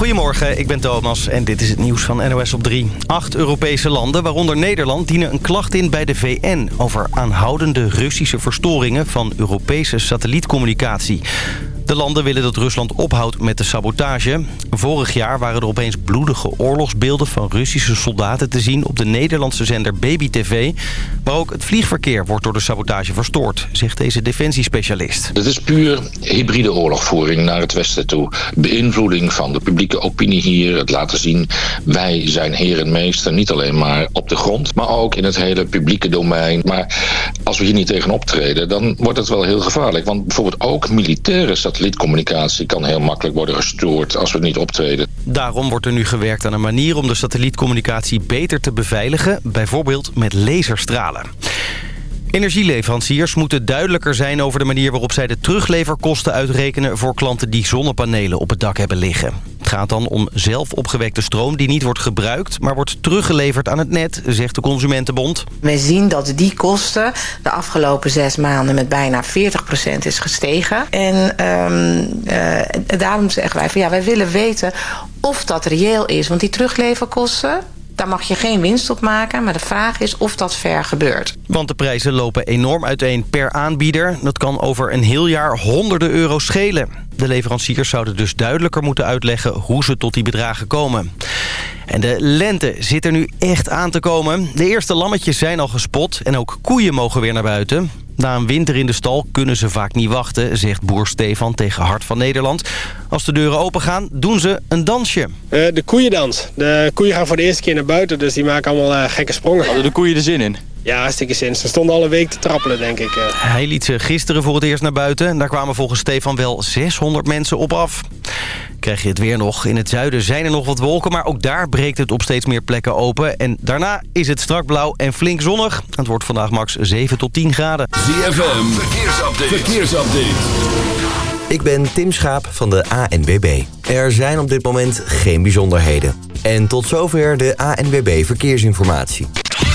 Goedemorgen, ik ben Thomas en dit is het nieuws van NOS op 3. Acht Europese landen, waaronder Nederland, dienen een klacht in bij de VN... over aanhoudende Russische verstoringen van Europese satellietcommunicatie. De landen willen dat Rusland ophoudt met de sabotage. Vorig jaar waren er opeens bloedige oorlogsbeelden van Russische soldaten te zien... op de Nederlandse zender Baby TV. Maar ook het vliegverkeer wordt door de sabotage verstoord, zegt deze defensiespecialist. Het is puur hybride oorlogvoering naar het westen toe. Beïnvloeding van de publieke opinie hier. Het laten zien, wij zijn heer en meester. Niet alleen maar op de grond, maar ook in het hele publieke domein. Maar als we hier niet tegen optreden, dan wordt het wel heel gevaarlijk. Want bijvoorbeeld ook militaire satellieten satellietcommunicatie kan heel makkelijk worden gestoord als we niet optreden. Daarom wordt er nu gewerkt aan een manier om de satellietcommunicatie beter te beveiligen, bijvoorbeeld met laserstralen. Energieleveranciers moeten duidelijker zijn over de manier waarop zij de terugleverkosten uitrekenen voor klanten die zonnepanelen op het dak hebben liggen. Het gaat dan om zelf opgewekte stroom die niet wordt gebruikt, maar wordt teruggeleverd aan het net, zegt de Consumentenbond. We zien dat die kosten de afgelopen zes maanden met bijna 40% is gestegen. En um, uh, daarom zeggen wij van ja, wij willen weten of dat reëel is. Want die terugleverkosten, daar mag je geen winst op maken, maar de vraag is of dat ver gebeurt. Want de prijzen lopen enorm uiteen per aanbieder. Dat kan over een heel jaar honderden euro's schelen. De leveranciers zouden dus duidelijker moeten uitleggen hoe ze tot die bedragen komen. En de lente zit er nu echt aan te komen. De eerste lammetjes zijn al gespot en ook koeien mogen weer naar buiten. Na een winter in de stal kunnen ze vaak niet wachten, zegt boer Stefan tegen Hart van Nederland. Als de deuren open gaan, doen ze een dansje. Uh, de koeiendans. De koeien gaan voor de eerste keer naar buiten, dus die maken allemaal uh, gekke sprongen. Hadden de koeien er zin in? Ja, hartstikke zin. Ze stonden al een week te trappelen, denk ik. Uh. Hij liet ze gisteren voor het eerst naar buiten. En daar kwamen volgens Stefan wel 600 mensen op af. Krijg je het weer nog. In het zuiden zijn er nog wat wolken, maar ook daar breekt het op steeds meer plekken open. En daarna is het strak blauw en flink zonnig. Het wordt vandaag max 7 tot 10 graden. ZFM, verkeersupdate. verkeersupdate. Ik ben Tim Schaap van de ANWB. Er zijn op dit moment geen bijzonderheden. En tot zover de ANWB Verkeersinformatie.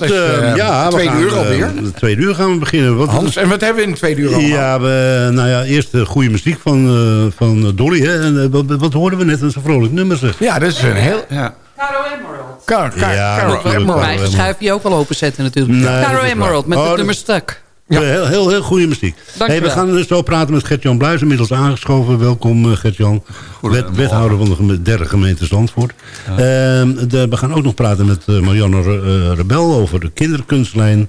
Goed, is, eh, eh, ja, we twee gaan, uur eh, alweer. De tweede uur gaan we beginnen. Wat, Hans, en wat hebben we in de tweede uur allemaal? ja, we, nou ja, eerst de goede muziek van, eh, van Dolly. Hè? En, eh, wat, wat hoorden we net? Dat is een vrolijk nummer zeg. Ja, dat is een heel... Ja. Caro Emerald. Car, car, Ja, Emerald. Mijn schuifje ook wel openzetten natuurlijk. Nee, Caro Emerald met waar. het Oh, nummer Stuk. Ja. Heel, heel, heel goede muziek. Dank Hey, je we wel. gaan dus zo praten met Gert-Jan Bluis, inmiddels aangeschoven. Welkom eh, Gert-Jan, wet, wethouder van de geme- derde gemeente Zandvoort. Ehm, de- we gaan ook nog praten met eh, Marianne Re- eh, Rebel over de kinderkunstlijn.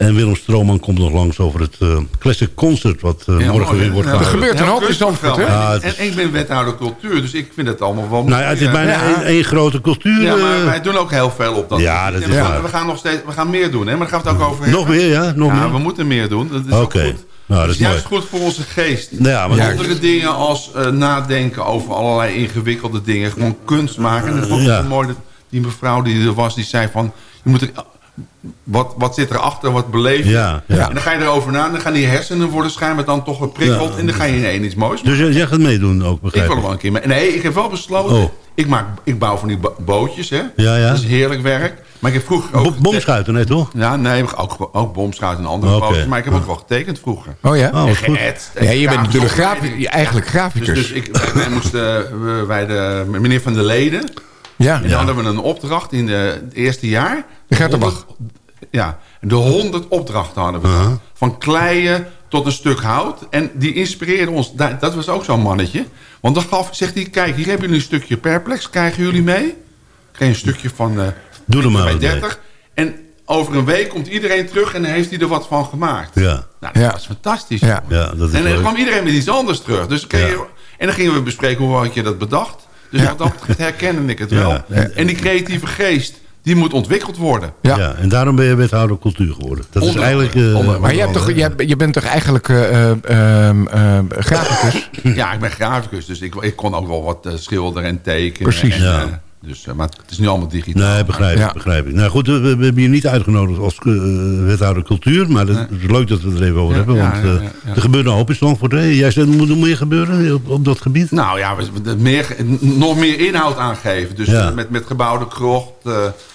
En Willem Strooman komt nog langs over het eh, Classic Concert... wat eh, morgen weer wordt Ja, Er gehouden. gebeurt een hoop in Zandvoort, hè? Ja, en, is- en ik ben wethouder cultuur, dus ik vind het allemaal wel Nou ja, het is bijna één één grote cultuur. Ja, maar eh, wij doen ook heel veel op dat. Ja, gebied. dat is we, waar. gaan, we gaan nog steeds, we gaan meer doen, hè? Maar daar gaan we het ook over hebben. nog meer, ja? Nog ja, meer? we moeten meer doen. Dat is ook Oké. goed. Nou, dat is mooi. juist goed voor onze geest. Nou ja, maar Ja, Andere dingen als eh, nadenken over allerlei ingewikkelde dingen. Gewoon kunst maken. En dat vond ik Ja. zo mooi dat die mevrouw die er was, die zei van... Je moet er, wat, wat zit erachter, wat beleef je? Ja, ja. En dan ga je erover na. En dan gaan die hersenen worden schijnbaar dan toch geprikkeld. Ja. En dan ga je ineens iets moois Dus jij- jij gaat meedoen ook, ik begrijp wil ik? er wel een keer mee. Nee, ik heb wel besloten. Oh. Ik, maak, ik bouw van die bo- bootjes, hè. Ja, ja. Dat is heerlijk werk. Maar ik heb vroeger ook... Bo- Bomschuiten, nee toch? Ja, nee, ook, ook bomschuiten en andere Oké. bootjes. Maar ik heb ook wel getekend vroeger. Oh ja? Oh, wat En goed. Ja, je bent natuurlijk eigenlijk graficus. Dus, dus ik, wij, wij moesten eh, wij de meneer van der Leden. ja. En dan hadden we een opdracht in de, het eerste jaar. De Gertenbach. 100 Ja, de 100 opdrachten hadden we dan. Van kleien tot een stuk hout. En die inspireerde ons. Da- Dat was ook zo'n mannetje. Want dan gaf, zegt hij, kijk, hier hebben jullie een stukje perplex. Krijgen jullie mee? Krijg je een stukje van... eh, Doe er maar bij wat mee. 30. En over een week komt iedereen terug en heeft hij er wat van gemaakt. Ja. Nou, dat Ja. was fantastisch. Ja. Ja, dat is en dan leuk. kwam iedereen met iets anders terug. Dus je. En dan gingen we bespreken hoe had je dat bedacht. Dus Ja. wat dat herkende ik het Ja. wel. Ja. En die creatieve geest, die moet ontwikkeld worden. Ja. Ja. en daarom ben je wethouder cultuur geworden. Dat is eigenlijk... eh, Onder- Maar je, hebt toch, je, je bent toch eigenlijk eh, eh, ehm, ehm, graficus? Ja, ik ben graficus, dus ik, ik kon ook wel wat schilderen en tekenen. Precies, En, ja. dus, maar het is nu allemaal digitaal. Nee, begrijp ik, Ja. begrijp ik. Nou goed, we, we hebben je niet uitgenodigd als wethouder cultuur. Maar het is leuk dat we het er even over Ja, hebben. ja, Want ja, eh, ja, ja. er gebeurt een hoop in Zandvoort. hè? Jij zei, er moet nog meer gebeuren op, op dat gebied? Nou ja, we, we- meer, nog meer inhoud aangeven. Dus Ja. met, met gebouwde krocht, eh,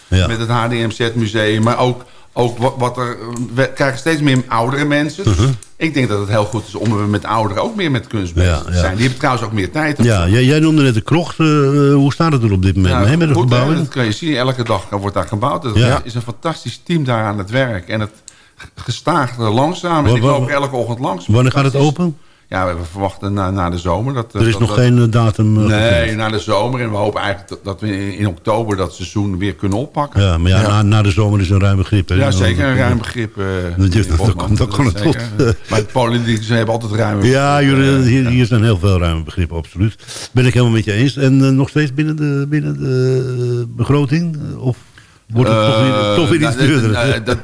Ja. met het HDMZ-museum. Maar ook, ook wat, wat er... We krijgen steeds meer oudere mensen. Dus Ik denk dat het heel goed is om met ouderen ook meer met kunst bezig te zijn. Die hebben trouwens ook meer tijd. Ja, jij, jij noemde net de krocht. eh, eh, hoe staat het er op dit moment mee met de goed, gebouwen? dat kan je zien. Elke dag wordt daar gebouwd. Er Ja. is een fantastisch team daar aan het werk. En het gestaagt langzaam. En ik loop er elke ochtend langs. Wanneer gaat het open? Ja, we verwachten na, na de zomer. Dat, Er is dat- nog dat- geen eh, datum eh, Nee, bekend. na de zomer. En we hopen eigenlijk dat, dat we in, in oktober dat seizoen weer kunnen oppakken. Ja, maar ja, Na, na de zomer is een ruim begrip. hè? Ja, zeker een ruim begrip. eh, Dat- meneer dat- Botman. kan- dat kan is het tot. Maar politici hebben altijd ruime Ja, begrippen. jullie, Eh, hier, ja. hier zijn heel veel ruime begrippen, absoluut. Ben ik helemaal met je eens. En nog steeds binnen de, binnen de begroting? Of Wordt het toch weer- Eh, toch weer iets nou, duurder? eh, dat-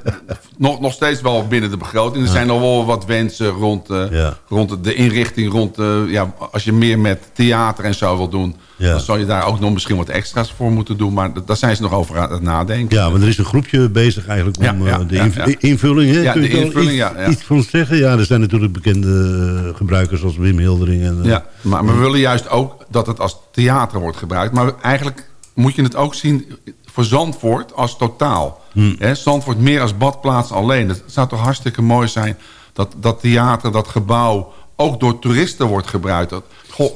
nog, nog steeds wel binnen de begroting. Er zijn nog wel wat wensen rond, eh, rond de inrichting. Rond, eh, ja, als je meer met theater en zo wil doen... Ja. dan zou je daar ook nog misschien wat extra's voor moeten doen. Maar daar zijn ze nog over aan het nadenken. Ja, maar er is een groepje bezig eigenlijk om Ja, ja, eh, de inv- invulling. Hè? Ja, Kun de invulling, iets, ja, iets van zeggen? Ja, er zijn natuurlijk bekende eh, gebruikers als Wim Hildering. En, eh, Ja, maar we willen juist ook dat het als theater wordt gebruikt. Maar eigenlijk moet je het ook zien voor Zandvoort als totaal. Hè, Zandvoort meer als badplaats alleen. Het zou toch hartstikke mooi zijn dat dat theater, dat gebouw... ook door toeristen wordt gebruikt. Dat, goh,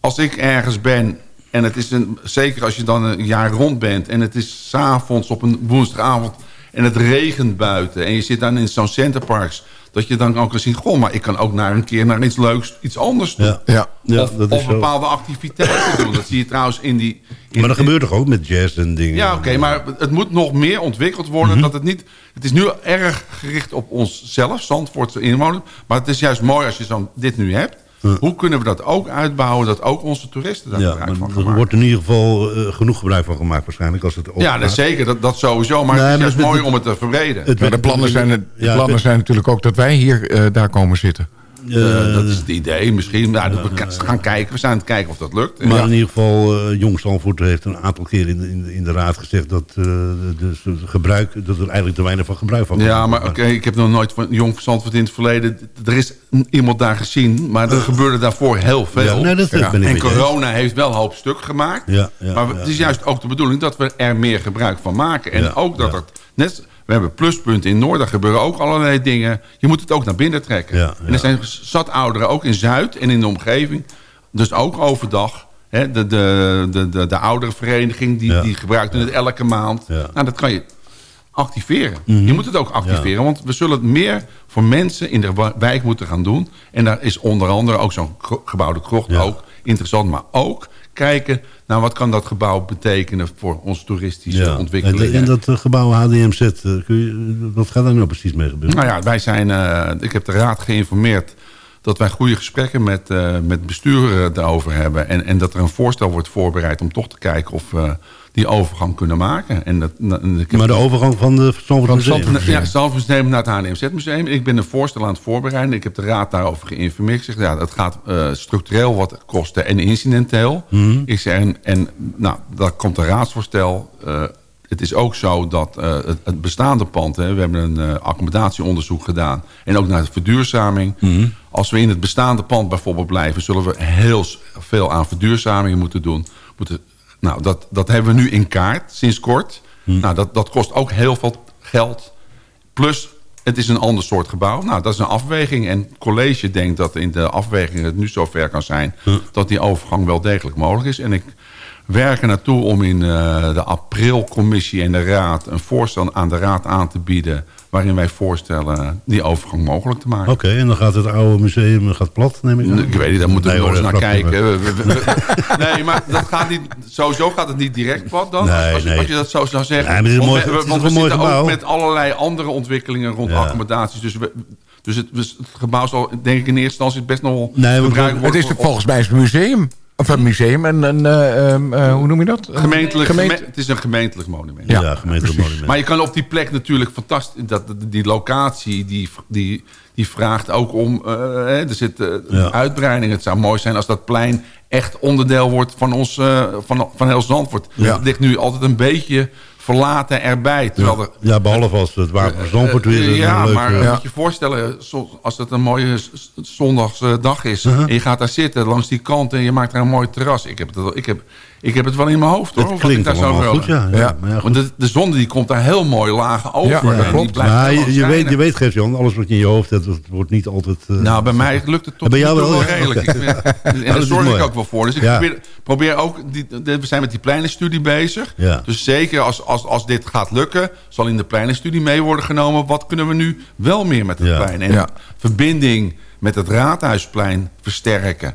als ik ergens ben en het is een... zeker als je dan een jaar rond bent... en het is s'avonds op een woensdagavond... en het regent buiten en je zit dan in zo'n centerparks... dat je dan ook kan zien... goh, maar ik kan ook naar een keer naar iets leuks, iets anders doen. Ja. Ja. Ja, of dat is of zo. bepaalde activiteiten doen. Dat zie je trouwens in die... in- Maar dat gebeurt toch ook met jazz en dingen? Ja, oké, maar het moet nog meer ontwikkeld worden. Mhm. dat het, niet, het is nu erg gericht op onszelf, Zandvoortse inwoners. Maar het is juist mooi als je zo dit nu hebt. Hoe kunnen we dat ook uitbouwen, dat ook onze toeristen daar Ja, gebruik van maar gaan er wordt in ieder geval eh, genoeg gebruik van gemaakt waarschijnlijk. Als het Ja, dat zeker, dat, dat sowieso. Maar Nee, het is maar juist het- mooi het- om het te verbreden. het- Maar de plannen zijn, de Ja, plannen het- zijn natuurlijk ook dat wij hier eh, daar komen zitten. Eh, dat is het idee. Misschien nou, we gaan kijken. We zijn aan het kijken of dat lukt. Maar Ja. in ieder geval, eh Jong Zandvoort heeft een aantal keer in de, in de, in de raad gezegd... dat, eh, de gebruik, dat er eigenlijk te weinig van gebruik van Ja, maar oké, ik heb nog nooit van Jong Zandvoort in het verleden... Er is iemand daar gezien, maar er gebeurde daarvoor heel veel. Ja, nee, dat ik en corona heeft wel een hoop stuk gemaakt. Ja, ja, maar ja, het is juist ook de bedoeling dat we er meer gebruik van maken. En Ja, ook dat ja. het... Net, we hebben pluspunten in Noord, daar gebeuren ook allerlei dingen. Je moet het ook naar binnen trekken. Ja, En er zijn zat ouderen, ook in Zuid en in de omgeving. Dus ook overdag. Hè, de, de, de, de, de ouderenvereniging, die, Ja. die gebruikt het elke maand. Nou, dat kan je activeren. Mhm. Je moet het ook activeren, want we zullen het meer voor mensen in de wijk moeten gaan doen. En daar is onder andere ook zo'n gebouwde krocht ook interessant. Maar ook kijken naar wat kan dat gebouw betekenen voor onze toeristische Ja. ontwikkeling. En, en dat eh, gebouw HDMZ, eh, kun je, wat gaat daar nou precies mee gebeuren? Nou ja, wij zijn, eh, ik heb de raad geïnformeerd dat wij goede gesprekken met, met bestuur eh, daarover hebben. En, en dat er een voorstel wordt voorbereid om toch te kijken of die overgang kunnen maken. En dat, en maar de overgang van de Zandvoort Museum? Ja, Zandvoortsmuseum naar het HNMZ-museum. Ik ben een voorstel aan het voorbereiden. Ik heb de raad daarover geïnformeerd. Ik zeg, ja, dat gaat eh, structureel wat kosten en incidenteel. Mhm. Ik zeg, en, en nou, daar komt een raadsvoorstel. Eh, het is ook zo dat eh, het, het bestaande pand... Hè, we hebben een accommodatieonderzoek gedaan... en ook naar de verduurzaming. Mhm. Als we in het bestaande pand bijvoorbeeld blijven... zullen we heel veel aan verduurzaming moeten doen. Moeten, nou, dat, dat hebben we nu in kaart, sinds kort. Nou, dat, dat kost ook heel veel geld. Plus, het is een ander soort gebouw. Nou, dat is een afweging. En het college denkt dat in de afweging het nu zover kan zijn... dat die overgang wel degelijk mogelijk is. En ik werk er naartoe om in eh, de aprilcommissie en de raad... een voorstel aan de raad aan te bieden... waarin wij voorstellen die overgang mogelijk te maken. Oké, en dan gaat het oude museum gaat plat, neem ik aan? Ik weet niet, daar moeten we Nee, nog eens naar kijken. We- we- we- nee, maar dat gaat niet, sowieso gaat het niet direct plat dan. Nee, als, je- nee. als je dat zo zou zeggen. Nee, het is mooi- we, het is want we zitten gebouw? ook met allerlei andere ontwikkelingen rond Ja. accommodaties. Dus, we, dus het, dus het gebouw zal denk ik in eerste instantie best nog wel Nee, gebruikt Het worden. is voor- volgens mij een museum. Of een museum en een, eh, ehm, eh, hoe noem je dat? Een Gemeentelijk, gemeente- geme- het is een gemeentelijk monument. Ja, Ja, gemeentelijk precies. monument. Maar je kan op die plek natuurlijk fantastisch... Dat, die locatie, die, die, die vraagt ook om... eh, hè, er zit Ja. uitbreiding. Het zou mooi zijn als dat plein echt onderdeel wordt van ons... van, van heel Zandvoort. Ja. Het ligt nu altijd een beetje verlaten erbij. Terwijl er, Ja, behalve als het Zandvoort weer een ja, maar Ja. moet je voorstellen, als het een mooie zondagsdag is... Uh-huh. en je gaat daar zitten langs die kant en je maakt daar een mooi terras. Ik heb wel- ik heb, ik heb het wel in mijn hoofd, hoor. Het klinkt allemaal goed, ja. Maar, ja, goed. Want de, de zon die komt daar heel mooi laag over. Ja, klopt. Maar je, je weet, je weet Gert-Jan, alles wat je in je hoofd hebt, dat wordt niet altijd... eh, Nou, bij mij lukt het Bij jou toe wel, redelijk. Ik ben- en dat daar is zorg ik ook wel voor. Dus ik probeer, probeer ook... Die, we zijn met die pleinenstudie bezig. Ja. Dus zeker als, als, als dit gaat lukken... zal in de pleinenstudie mee worden genomen... wat kunnen we nu wel meer met het plein. En Ja. verbinding met het Raadhuisplein versterken.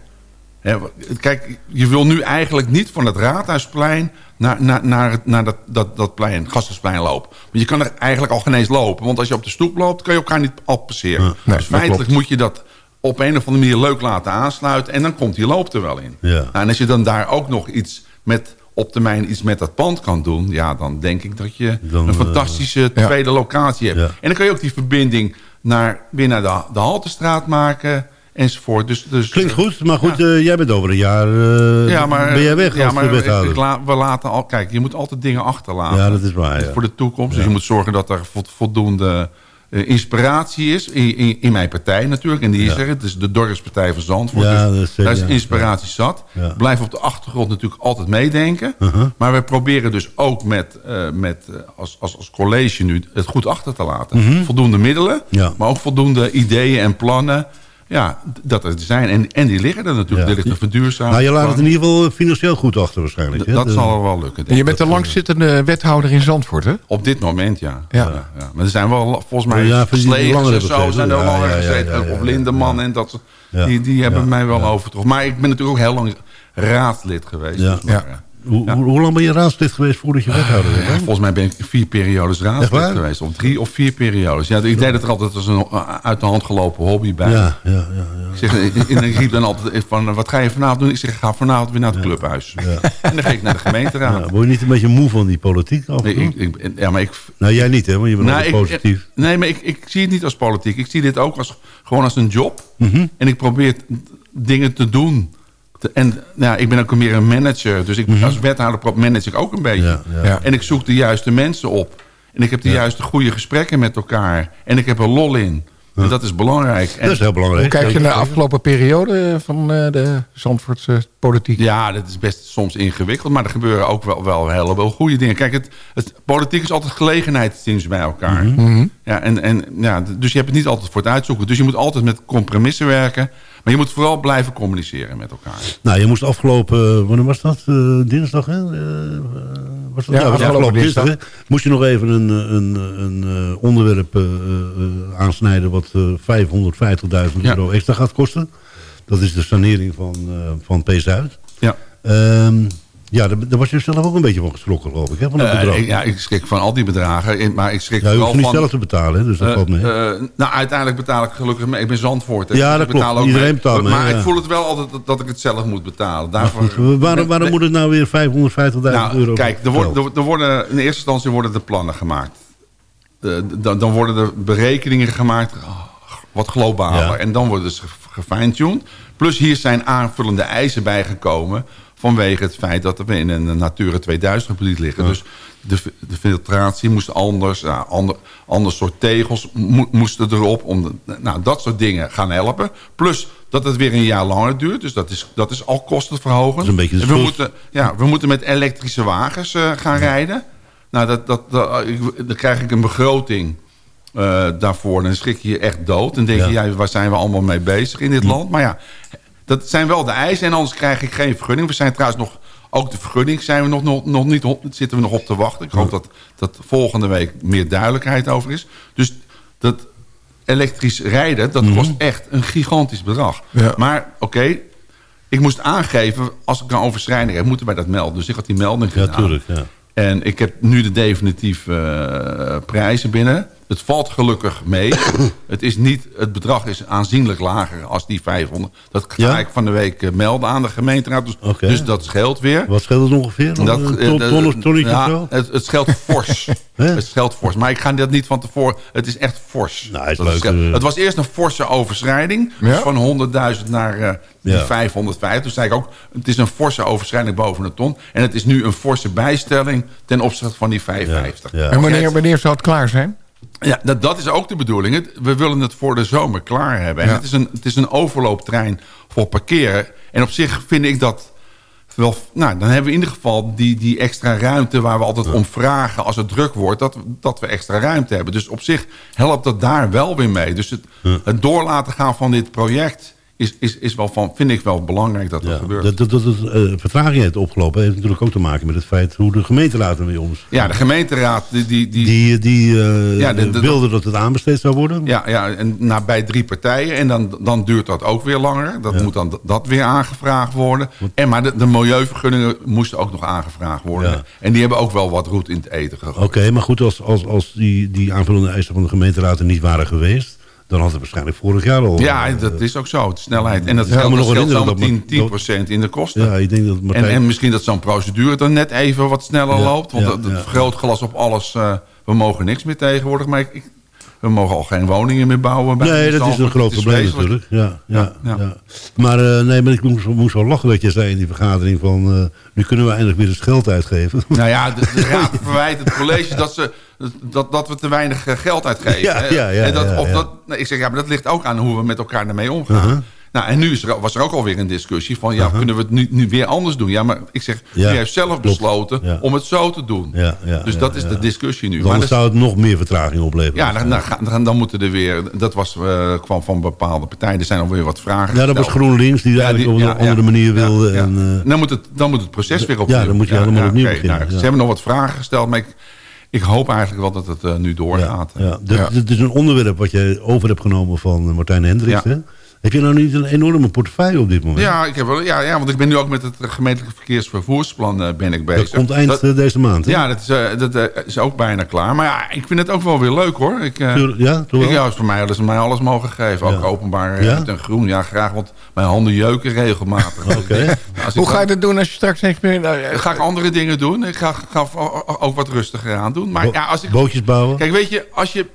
Kijk, je wil nu eigenlijk niet van het Raadhuisplein... naar, naar, naar, naar dat, dat, dat plein, Gasthuisplein lopen. Want je kan er eigenlijk al geen eens lopen. Want als je op de stoep loopt, kan je elkaar niet al passeren. Nee, dus feitelijk moet je dat op een of andere manier leuk laten aansluiten. En dan komt die loop er wel in. Ja. Nou, en als je dan daar ook nog iets met op termijn iets met dat pand kan doen... ja, dan denk ik dat je Dan, een eh, fantastische tweede locatie hebt. En dan kan je ook die verbinding naar, weer naar de, de Haltestraat maken enzovoort. Dus, dus, Klinkt goed, maar goed, eh, jij bent over een jaar... eh, ja, maar, ben jij weg ja, als maar wethouder? ik la- we laten al, kijk, je moet altijd dingen achterlaten. Ja, dat is waar, ja. Voor de toekomst. Dus je moet zorgen dat er vo- voldoende eh, inspiratie is. In, in, in mijn partij natuurlijk. En die is er. Het is de Dorpspartij van Zandvoort. Ja, dus dat is, daar is inspiratie zat. Blijf op de achtergrond natuurlijk altijd meedenken. Uh-huh. Maar we proberen dus ook met, met, als, als, als college nu het goed achter te laten. Voldoende middelen. Mhm. Maar ook voldoende ideeën en plannen. Ja, dat er zijn. En, en die liggen er natuurlijk. Ja. Er ligt een verduurzaming. Nou, je laat het in ieder geval financieel goed achter waarschijnlijk. hè? Dat De- zal wel lukken. denk En je bent de langzittende wethouder in Zandvoort, hè? Op dit moment, ja. Ja. Maar er zijn wel, volgens mij, Ja, Slegers en zo zijn er ja, gezeten. of. Lindeman en dat soort- Ja. Die, die hebben Ja, mij wel ja. overtroffen. Maar ik ben natuurlijk ook heel lang raadslid geweest. Ja. Dus maar, Ja. Hoe, lang ben je raadslid geweest voordat je wethouder werd? Ja, volgens mij ben ik vier periodes raadslid geweest. Of drie of vier periodes. Ja, ik deed het er altijd als een uh, uit de hand gelopen hobby bij. Ja, ja, ja. ja. Ik, zeg, en en ik riep dan altijd van, wat ga je vanavond doen? Ik zeg, ik ga vanavond weer naar het clubhuis. En dan ga ik naar de gemeenteraad. Ja, word je niet een beetje moe van die politiek af Nee, ik, ik, ja, maar ik, Nou, jij niet, hè? Want je bent Nou, ik- positief. Nee, maar ik, ik zie het niet als politiek. Ik zie dit ook als, gewoon als een job. Mhm. En ik probeer dingen te doen. En nou, ik ben ook meer een manager. Dus ik, als wethouder pro- manage ik ook een beetje. Mhm. Ja, ja. Ja. En ik zoek de juiste mensen op. En ik heb de juiste goede gesprekken met elkaar. En ik heb er lol in. En dat is belangrijk. En, Dat is heel belangrijk. Hoe kijk je naar de afgelopen periode van eh, de Zandvoortse politiek? Ja, dat is best soms ingewikkeld. Maar er gebeuren ook wel, wel een heleboel goede dingen. Kijk, het, het, politiek is altijd gelegenheidsdienst bij elkaar. Mhm. ja, en, en, ja, dus je hebt het niet altijd voor het uitzoeken. Dus je moet altijd met compromissen werken. Maar je moet vooral blijven communiceren met elkaar. Nou, je moest afgelopen, eh, wanneer was dat? Eh, dinsdag, hè? Eh, was dat? Ja, Ja, was afgelopen afgelopen dinsdag. Moest je nog even een, een, een, eh, onderwerp eh, eh, aansnijden wat eh 550.000 Ja. euro extra gaat kosten. Dat is de sanering van, eh van P-Zuid. Ja. Ehm, ja, daar, daar was je zelf ook een beetje van geschrokken, geloof ik, hè? Van dat Eh, bedrag. ik, ja, ik schrik van al die bedragen. Maar ik schrik ja, je hoeft niet van... zelf te betalen, dus dat Eh, valt mee. eh, nou, uiteindelijk betaal ik gelukkig mee. Ik ben Zandvoort. hè, Ja, dus dat ik betaal klopt. ook Iedereen betaalt mee, Maar ja. ik voel het wel altijd dat, dat ik het zelf moet betalen. Daarvoor, goed, waarom, waarom moet het nou weer 550.000 Nou, euro kijk, er, wordt, er, worden, in eerste instantie worden de plannen gemaakt. De- dan, dan worden er berekeningen gemaakt, wat globaler. Ja. En dan worden ze gefine-tuned. Plus hier zijn aanvullende eisen bijgekomen... vanwege het feit dat we in een Natura 2000 gebied liggen. Dus de, de filtratie moest anders. Nou, ander, ander soort tegels mo- moesten erop. Om de- nou, dat soort dingen gaan helpen. Plus dat het weer een jaar langer duurt. Dus dat is, dat is al kostenverhogend. Dat is een En we, moeten, ja, we moeten met elektrische wagens eh, gaan rijden. Nou, dat, dat, dat, ik- dan krijg ik een begroting eh, daarvoor. Dan schrik je je echt dood. Dan denk je, Ja. ja, waar zijn we allemaal mee bezig in dit land? Maar ja, dat zijn wel de eisen. En anders krijg ik geen vergunning. We zijn trouwens nog... Ook de vergunning zijn we nog, nog, nog niet op, zitten we nog op te wachten. Ik hoop dat, dat volgende week meer duidelijkheid over is. Dus dat elektrisch rijden, dat kost echt een gigantisch bedrag. Ja. Maar oké, ik moest aangeven... als ik een overschrijding heb, moeten wij dat melden. Dus ik had die melding Ja, gedaan. tuurlijk, ja. En ik heb nu de definitieve eh, prijzen binnen. Het valt gelukkig mee. het, is niet, het bedrag is aanzienlijk lager als die 500. Dat ga Ja? ik van de week eh, melden aan de gemeenteraad. Dus, dus dat scheelt weer. Wat scheelt het ongeveer? Dat, een eh, ton, de- ton of tonnetje ja, zo? Het, het scheelt fors. Het scheelt fors. Maar ik ga dat niet van tevoren... Het is echt fors. Nou, is leuk, eh. Het was eerst een forse overschrijding. Ja? Dus van 100.000 naar eh, die Ja. 505. Toen zei ik ook, het is een forse overschrijding boven een ton. En het is nu een forse bijstelling ten opzichte van die 550. Ja. En wanneer, wanneer zou het klaar zijn? Ja, dat, dat is ook de bedoeling. We willen het voor de zomer klaar hebben. En Ja. het, is een, het is een overlooptrein voor parkeren. En op zich vind ik dat wel... Nou, dan hebben we in ieder geval die, die extra ruimte... waar we altijd om vragen als het druk wordt... Dat, we- dat we extra ruimte hebben. Dus op zich helpt dat daar wel weer mee. Dus het, het door laten gaan van dit project... Is, is, is wel van, vind ik wel belangrijk dat dat Ja, gebeurt. dat, dat, dat het eh, vertraging heeft opgelopen heeft natuurlijk ook te maken met het feit hoe de gemeenteraad ermee om is. ja, de gemeenteraad... Die, die, die, Die, die eh, Ja, de- de- wilde dat het aanbesteed zou worden. Ja, ja en naar bij drie partijen. En dan, dan duurt dat ook weer langer. Dat moet dan dat weer aangevraagd worden. En, maar de, de milieuvergunningen moesten ook nog aangevraagd worden. Ja. En die hebben ook wel wat roet in het eten gegooid. Oké, maar goed, als, als, als die, die aanvullende eisen van de gemeenteraad er niet waren geweest... dan had het waarschijnlijk vorig jaar al... Ja, eh, dat is ook zo, de snelheid. En dat Ja, geldt, nog dat 10, maar- 10% in de kosten. Ja, ik denk dat En, Martijn... en misschien dat zo'n procedure dan net even wat sneller Ja, loopt. Want het het ja. vergrootglas op alles, eh, we mogen niks meer tegenwoordig. Maar ik, we mogen al geen woningen meer bouwen. bij Nee, dat is een groot Het probleem natuurlijk. Ja, ja, Ja, ja. Maar eh, nee, maar ik moest, moest wel lachen dat je zei in die vergadering van... nu kunnen we eindelijk weer eens geld uitgeven. Nou ja, de, de raad verwijt het college dat, ze, dat, dat we te weinig eh, geld uitgeven. Ja, ja, ja, en dat, of. Dat, nee, ik zeg, ja, maar dat ligt ook aan hoe we met elkaar ermee omgaan. Uh-huh. Nou, en nu is er, was er ook alweer een discussie van... ja, kunnen we het nu, nu weer anders doen? Ja, maar ik zeg, Ja, u heeft zelf klopt. besloten Ja. om het zo te doen. Ja, ja, dus dat is de discussie nu. Maar dat- zou het nog meer vertraging opleveren. ja, dan, dan, dan, dan moeten er weer... Dat was, eh, kwam van bepaalde partijen. Er zijn alweer wat vragen Ja, dat was. GroenLinks die Ja, eigenlijk die- op een andere manier wilde. En, eh, dan, moet het, dan moet het proces weer opnieuw. Ja, dan moet je helemaal opnieuw beginnen, nou. Ze hebben nog wat vragen gesteld, maar ik, ik hoop eigenlijk wel dat het eh, nu doorgaat. ja, dit, dit is een onderwerp wat je over hebt genomen van eh, Martijn Hendricks. Ja. Hè? Heb je nou niet een enorme portefeuille op dit moment? Ja, ik heb wel, ja, ja, want ik ben nu ook met het gemeentelijk verkeersvervoersplan eh, ben ik bezig. dat komt eind Dat- eh, deze maand. Hè? ja, dat, is, eh, dat is ook bijna klaar. Maar ja, ik vind het ook wel weer leuk hoor. Ik, eh, ja, toch wel? ik, ja, is voor mij hadden ze mij alles mogen geven. Ook openbaar Ja? en groen. Ja, graag, want mijn handen jeuken regelmatig. Ik Hoe ga je dat doen als je straks niks meer... nou, ja, Ga ik andere dingen doen. Ik ga, ga ook wat rustiger aan doen. Maar Bo- ja, als ik, Bootjes bouwen? Kijk, weet je, als je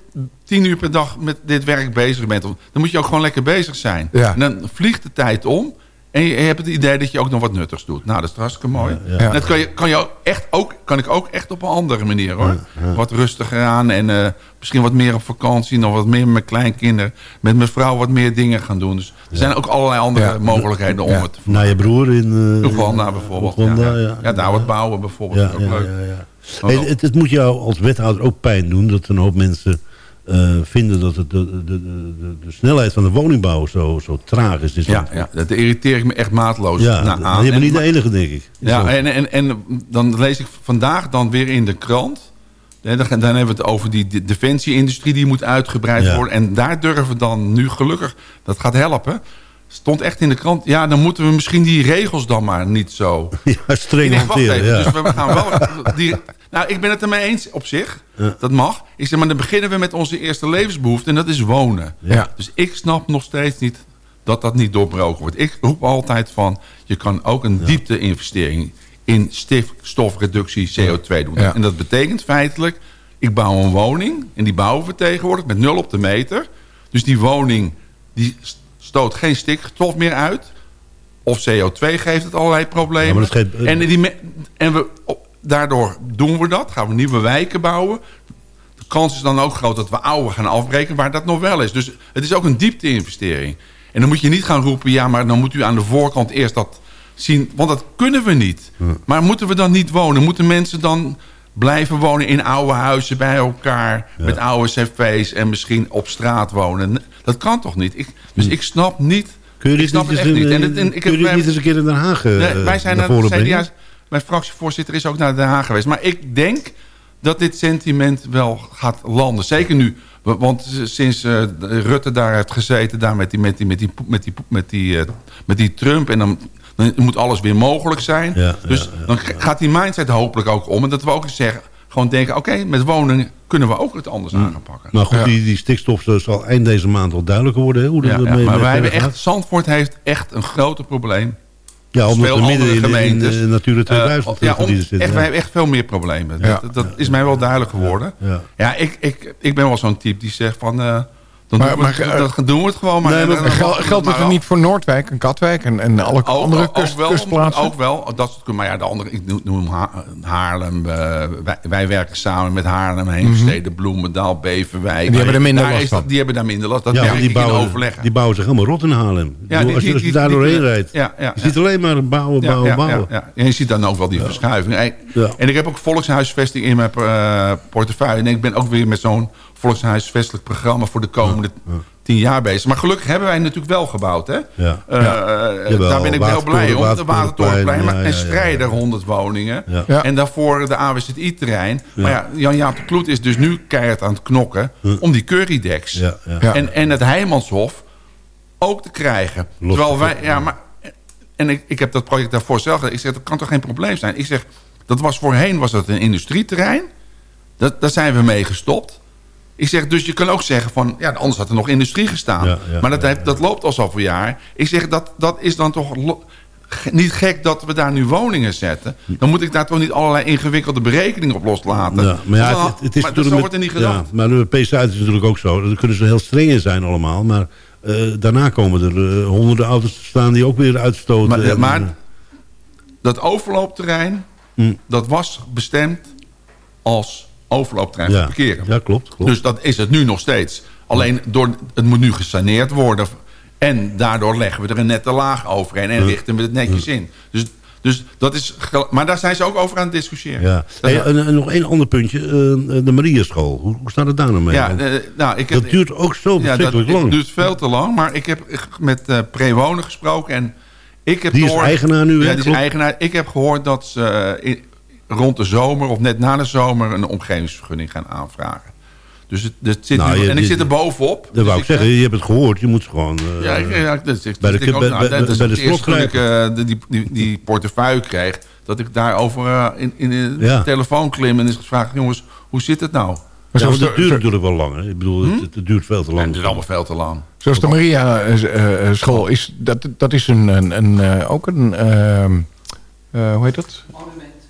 tien uur per dag met dit werk bezig bent... dan moet je ook gewoon lekker bezig zijn. Ja. En dan vliegt de tijd om... en je hebt het idee dat je ook nog wat nuttigs doet. Nou, dat is hartstikke mooi. Ja, ja. En dat kan, je, kan, je ook echt ook, kan ik ook echt op een andere manier, hoor. Wat rustiger aan en eh, misschien wat meer op vakantie... nog wat meer met mijn kleinkinderen. Met mijn vrouw wat meer dingen gaan doen. Dus er zijn ook allerlei andere Ja. mogelijkheden om Ja. het... Naar je broer in... eh, Oeganda bijvoorbeeld. Oeganda, ja, ja. ja. ja, daar wat bouwen bijvoorbeeld. Is ook ja, leuk. ja, ja. Hey, het, het moet jou als wethouder ook pijn doen dat een hoop mensen eh, vinden dat het, de, de, de, de, snelheid van de woningbouw zo, zo traag is. Dus Ja, ja, dat irriteer ik me echt maatloos ja maar aan. je bent En- niet de enige, denk ik. Ja, en, en, en dan lees ik vandaag dan weer in de krant... Dan, dan hebben we het over die de- defensie-industrie die moet uitgebreid Ja. worden. En daar durven we dan nu gelukkig, dat gaat helpen... stond echt in de krant... ja, dan moeten we misschien die regels dan maar niet zo... Ja, streng hanteren. Ja. dus we gaan wel... Die, nou, ik ben het ermee eens op zich. Ja. Dat mag. Ik zeg, maar dan beginnen we met onze eerste levensbehoefte... en dat is wonen. Ja. Dus ik snap nog steeds niet dat dat niet doorbroken wordt. Ik roep altijd van, je kan ook een diepte-investering in stikstofreductie CO2 doen. Ja. En dat betekent feitelijk, ik bouw een woning... en die bouwen we tegenwoordig met nul op de meter. Dus die woning die stoot geen stikstof meer uit... Of CO2 geeft het allerlei problemen. Ja, maar dat geeft- en die, en we, op- daardoor doen we dat. Gaan we nieuwe wijken bouwen. De kans is dan ook groot dat we oude gaan afbreken... waar dat nog wel is. Dus het is ook een diepte-investering. En dan moet je niet gaan roepen... ja, maar dan moet u aan de voorkant eerst dat zien. Want dat kunnen we niet. Maar moeten we dan niet wonen? Moeten mensen dan blijven wonen in oude huizen bij elkaar... met oude cv's en misschien op straat wonen? Dat kan toch niet? Ik, dus ik snap niet... Kun je ik dit snap niet het eens, echt in, niet. En eh, het- en ik kun je heb- dit niet eens een keer in Den Haag Nee, wij zijn naar naar voren. Mijn fractievoorzitter is ook naar Den Haag geweest. Maar ik denk dat dit sentiment wel gaat landen. Zeker nu. Want sinds eh, Rutte daar heeft gezeten... Daar met, die, met, die, met, die, met, die, met, die, eh, met die Trump... en dan, dan moet alles weer mogelijk zijn. Ja, dus ja, ja, dan gaat die mindset hopelijk ook om. En dat we ook eens zeggen... gewoon denken... oké, met woningen kunnen we ook het anders aan gaan pakken. Maar goed, die, die stikstof eh, zal eind deze maand wel duidelijker worden. Hè, hoe dat Ja, maar wij hebben echt... Zandvoort heeft echt een groter probleem. Ja, omdat we midden in, andere in, in, gemeentes. Natura 2000 Eh, ja, om, zitten. echt, ja. wij hebben echt veel meer problemen. Ja. Dat, dat is mij wel duidelijk geworden. Ja. Ja, ik, ik, ik ben wel zo'n type die zegt van... eh, dan Maar- doen, we, het- maar, eh, dan doen we het gewoon. Maar, nee, maar Gel- geldt het er niet voor Noordwijk en Katwijk en, en alle Ook, andere ook kust, wel, kustplaatsen? Ook wel. Dat soort, maar ja, de andere, ik noem- noem Ha- Haarlem. eh, wij, wij werken samen met Haarlem, Heemstede, Bloemendaal, Beverwijk. Die hebben er minder Daar last is dat- van. Die hebben daar minder last. Dat Ja, die bouwen, overleggen. die bouwen zich helemaal rot in Haarlem. Ja, die- als je, die- als je die- daar doorheen rijdt, ja, ja, je ziet alleen maar bouwen, bouwen, bouwen. En je ziet dan ook wel die verschuiving. En ik heb ook volkshuisvesting in mijn eh, portefeuille. En ik ben ook weer met zo'n volkshuisvestelijk programma voor de komende tien jaar bezig. Maar gelukkig hebben wij natuurlijk wel gebouwd. Hè? Ja. Eh, eh, Jawel, daar ben ik heel blij om. De Watertorenplein, maar ja, en strijder ja. 100 woningen. Ja. Ja. En daarvoor de AWZI-terrein. Maar ja, Jan-Jaap de Kloet is dus nu keihard aan het knokken... om die Currydex. Ja, ja. Ja. En, en het Heimanshof ook te krijgen. Los Terwijl wij, ja, maar, en ik, ik heb dat project daarvoor zelf gedaan. Ik zeg, dat kan toch geen probleem zijn? Ik zeg, dat was voorheen was dat een industrieterrein. Dat, daar zijn we mee gestopt. Ik zeg, dus je kan ook zeggen van... Ja, anders had er nog industrie gestaan. Ja, ja, maar dat, heeft, dat loopt al zoveel jaar. Ik zeg, dat, dat is dan toch niet gek dat we daar nu woningen zetten. Dan moet ik daar toch niet allerlei ingewikkelde berekeningen op loslaten. Ja, maar ja, dan- het, het is maar natuurlijk wordt er niet gedacht. Ja, maar de is natuurlijk ook zo. Daar kunnen ze heel streng in zijn allemaal. Maar eh, daarna komen er eh, honderden auto's te staan die ook weer uitstoten. Maar, En, maar eh, dat overloopterrein, Mm. dat was bestemd als overloopterrein Ja. parkeren. Ja, klopt, klopt. Dus dat is het nu nog steeds. Alleen door, het moet nu gesaneerd worden. En daardoor leggen we er een nette laag overheen. En richten we het netjes in. Dus, dus dat is... Maar daar zijn ze ook over aan het discussiëren. ja. Hey, en, en nog één ander puntje. eh, de Mariaschool. Hoe, hoe staat het daar nou mee? Ja, eh, nou, ik heb, dat duurt ook zo ja, dat, verschrikkelijk het lang. duurt veel te lang. Maar ik heb met eh Prewonen gesproken. En ik heb Die is gehoord- eigenaar nu? Ja, die is eigenaar. Ik heb gehoord dat ze in- rond de zomer of net na de zomer... een omgevingsvergunning gaan aanvragen. Dus het, het zit Nou, nu, je- en ik je- zit er bovenop. Dat Dus wou ik zeggen, je hebt het gehoord. Je moet gewoon... eh, Ja, ik- ja, dat is, bij de- ik denk ook, bij- nou, bij- dat bij de eerst toen ik eh, die, die, die portefeuille kreeg... dat ik daarover eh, in, in de Ja. telefoon klim en is gevraagd... jongens, hoe zit het nou? Ja, want zoals het duurt natuurlijk wel lang. Hè? Ik bedoel, Hm? het, het duurt veel te En lang. het is allemaal veel te lang. Zoals de Maria-school is, dat, dat is een, een, een, eh, ook een, ehm, eh, hoe heet dat?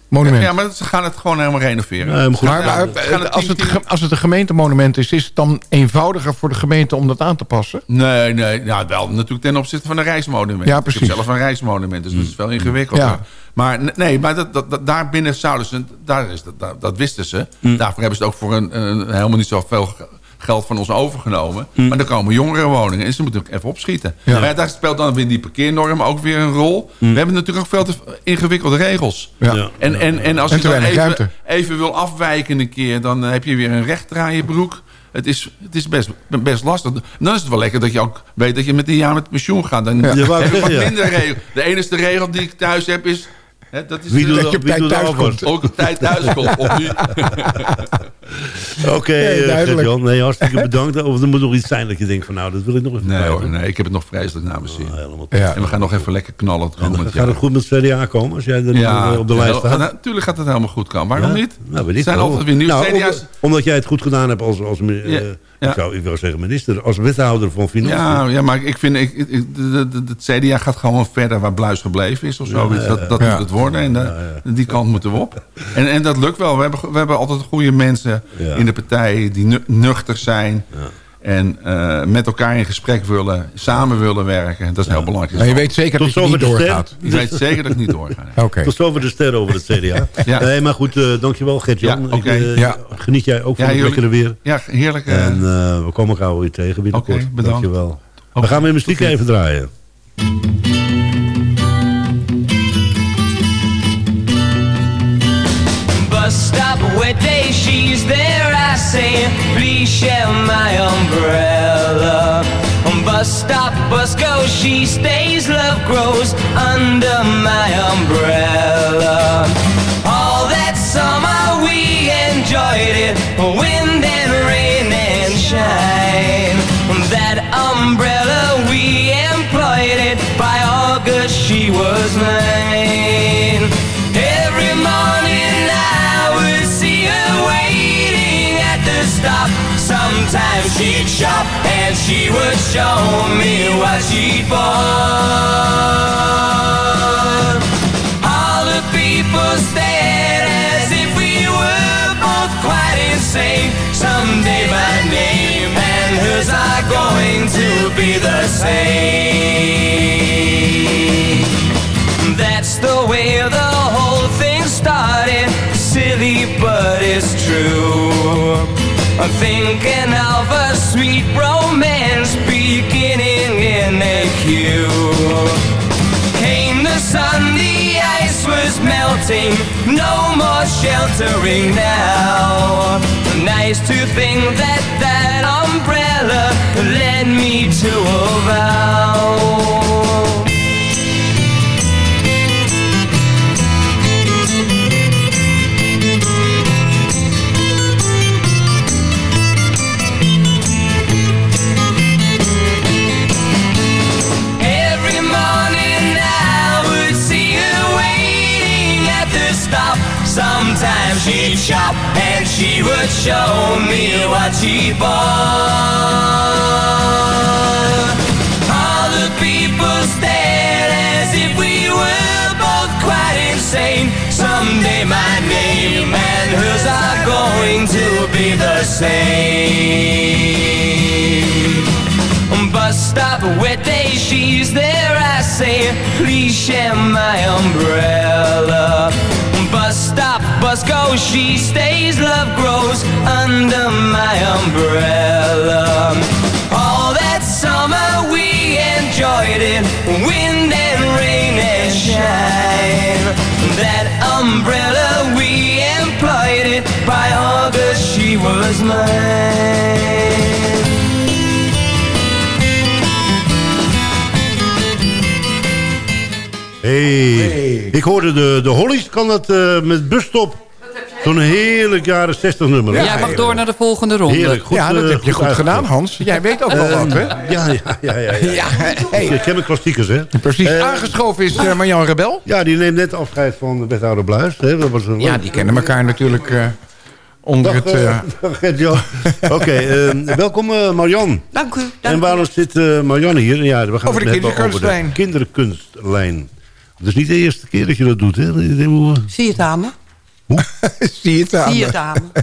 Monument. Ja, maar ze gaan het gewoon helemaal renoveren. Maar goed. Maar, maar, ze gaan eh, het als, het, als het een gemeentemonument is, is het dan eenvoudiger voor de gemeente om dat aan te passen? Nee, nee, nou wel natuurlijk ten opzichte van een reismonument. Ja, Ik precies. heb zelf een reismonument, dus dat is veel ingewikkelder. Ja. Maar nee, maar dat, dat, dat, daar binnen zouden ze, daar is dat, dat, dat wisten ze. Mm. Daarvoor hebben ze het ook voor een, een, helemaal niet zoveel ge- geld van ons overgenomen. Mm. Maar er komen jongerenwoningen en ze moeten ook even opschieten. Ja. Maar ja, daar speelt dan weer die parkeernorm ook weer een rol. We hebben natuurlijk ook veel te ingewikkelde regels. Ja. En, en, en als En je dan even, ruimte. even wil afwijken een keer... dan eh, heb je weer een recht aan je broek. Het is, het is best, best lastig. Dan is het wel lekker dat je ook weet dat je met een jaar met pensioen gaat. Dan Ja. Heb je wat minder regels. De enige regel die ik thuis heb is... Hè, dat is Wie doet Dat je wie doet thuis komt. ook op tijd thuis komt. Of. Oké, Nee, eh. Nee, hartstikke bedankt. Of er moet nog iets zijn dat je denkt van nou, dat wil ik nog even Nee hoor, nee, ik heb het nog vreselijk zin. Helemaal Ja. En we gaan nog even lekker knallen het En komend gaat het goed met het CDA komen als jij er Ja, op de lijst ja, staat? natuurlijk gaat het helemaal goed komen. Waarom Ja? niet? Nou, weet Er ik zijn altijd weer nieuwe Nou, CDA's. omdat jij het goed gedaan hebt als, als eh, Ja, ja. ik zou ik wil zeggen minister, als wethouder van Financiën. Ja, ja, maar ik vind, ik, ik- de- de- het CDA gaat gewoon verder waar Bluis gebleven is of zoiets. Dat, dat Ja. moet het worden en de- die kant moeten we op. En, en dat lukt wel. We hebben, we hebben altijd goede mensen Ja. in de partij die nu- nuchter zijn. En eh, met elkaar in gesprek willen, samen willen werken. Dat is heel belangrijk. Maar je weet zeker Tot dat je niet doorgaat. Ik weet zeker dat ik niet doorga. nee. Oké. Tot zover de ster over het CDA. Ja. Nee, maar goed, eh, dankjewel Gert-Jan. Ja, eh, Ja. Geniet jij ook van het lekkere weer. Ja, heerlijk. En eh, we komen elkaar weer tegen binnenkort. Oké, bedankt. Dankjewel. We gaan weer muziek even draaien. Bus stop wait she's there. I say, please share my umbrella. Bus stop, bus go, she stays, love grows under my umbrella. All that summer we enjoyed it, wind she'd shop and she would show me what she'd bought. All the people stared as if we were both quite insane. Someday my name and hers are going to be the same. That's the way the whole thing started. Silly, but it's true. I'm thinking of a sweet romance beginning in a queue. Came the sun, the ice was melting, no more sheltering now. Nice to think that that umbrella led me to a vow. Shop and she would show me what she bought. All the people stared as if we were both quite insane. Someday my name and hers are going to be the same. Bus stop, wet day, she's there. I say, please share my umbrella. She stays. Love grows under my umbrella. All that summer we enjoyed it, wind and rain and shine. That umbrella we employed it. By August she was mine. Hey. Ik hoorde de, de Hollies, kan dat eh, met busstop. Zo'n heerlijk jaren 60 nummer. hè? Jij mag door naar de volgende ronde. Heerlijk. Goed, ja, dat eh, heb je goed gedaan, Hans. Jij weet ook wel Eh, wat, hè? Ja, ja, ja. ja, ja. Ja, hey. Ik ken mijn klassiekers, hè. Precies. Eh, Aangeschoven is uh, Marjan Rebel. Ja, die neemt net afscheid van de wethouder Bluis. Hè. Dat was een Ja, die kennen elkaar natuurlijk eh, onder Dag, het... eh, eh, dag Gert-Jan. Oké, eh, welkom eh, Marjan. Dank u. En waarom zit eh Marjan hier? Ja, we gaan Over het de hebben kinderkunstlijn. Over de kinderkunstlijn. Het is niet de eerste keer dat je dat doet, hè? Zie je het aan me? zie je het aan Zie het aan?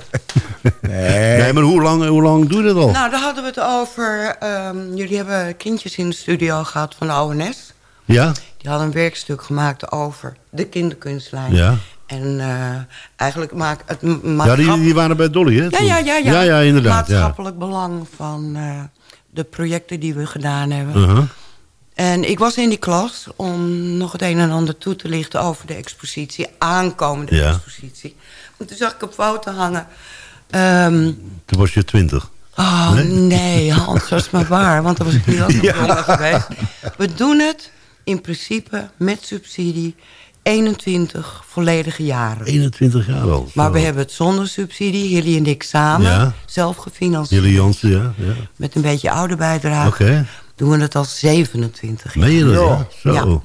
Nee. Nee, maar hoe lang, hoe lang doe je dat al? Nou, daar hadden we het over. ehm, jullie hebben kindjes in de studio gehad van de ONS. Ja? Die hadden een werkstuk gemaakt over de kinderkunstlijn. Ja. En eh, eigenlijk maak het m- Ja, maatschappelijk... die, die waren bij Dolly, hè? ja, ja, ja, ja. Ja, ja, inderdaad. Ja. Maatschappelijk belang van eh, de projecten die we gedaan hebben. Uh-huh. En ik was in die klas om nog het een en ander toe te lichten over de expositie. Aankomende Ja. expositie. En toen zag ik op foto hangen... ehm, Toen was je twintig. Oh Nee? nee, Hans, dat is maar waar. Want dan was ik nu ook nog jonger geweest. We doen het in principe met subsidie 21 volledige jaren. 21 jaar al. Maar we hebben het zonder subsidie, Hilly en ik samen, Ja. zelf gefinancierd. Jullie Jansen, ja. ja. Met een beetje oude bijdrage. Oké. Doen we het al 27 jaar. Meen je dat, ja? Zo. Ja.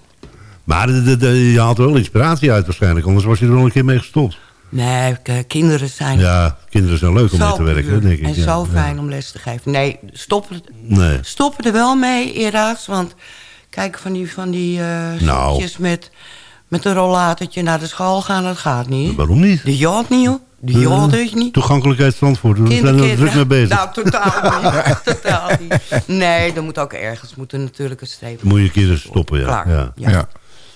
Maar de, de, de- je haalt er wel inspiratie uit waarschijnlijk. Anders was je er wel een keer mee gestopt. Nee, kinderen zijn Ja, kinderen zijn leuk om mee te werken, puur denk ik. En ja. zo Ja. fijn om les te geven. Nee, stoppen, Nee. stoppen er wel mee, helaas. Want kijk, van die, van die eh Nou. stukjes met, met een rollatertje naar de school gaan, dat gaat niet. Waarom niet? De jood niet, hoor. De Eh, jood dus niet. Toegankelijkheid Zandvoort. We zijn er druk mee bezig. Nou, totaal niet. totaal niet. Nee, er moet ook ergens moeten natuurlijk een streep. Moet je een keer eens stoppen, ja. Klaar. ja. Ja.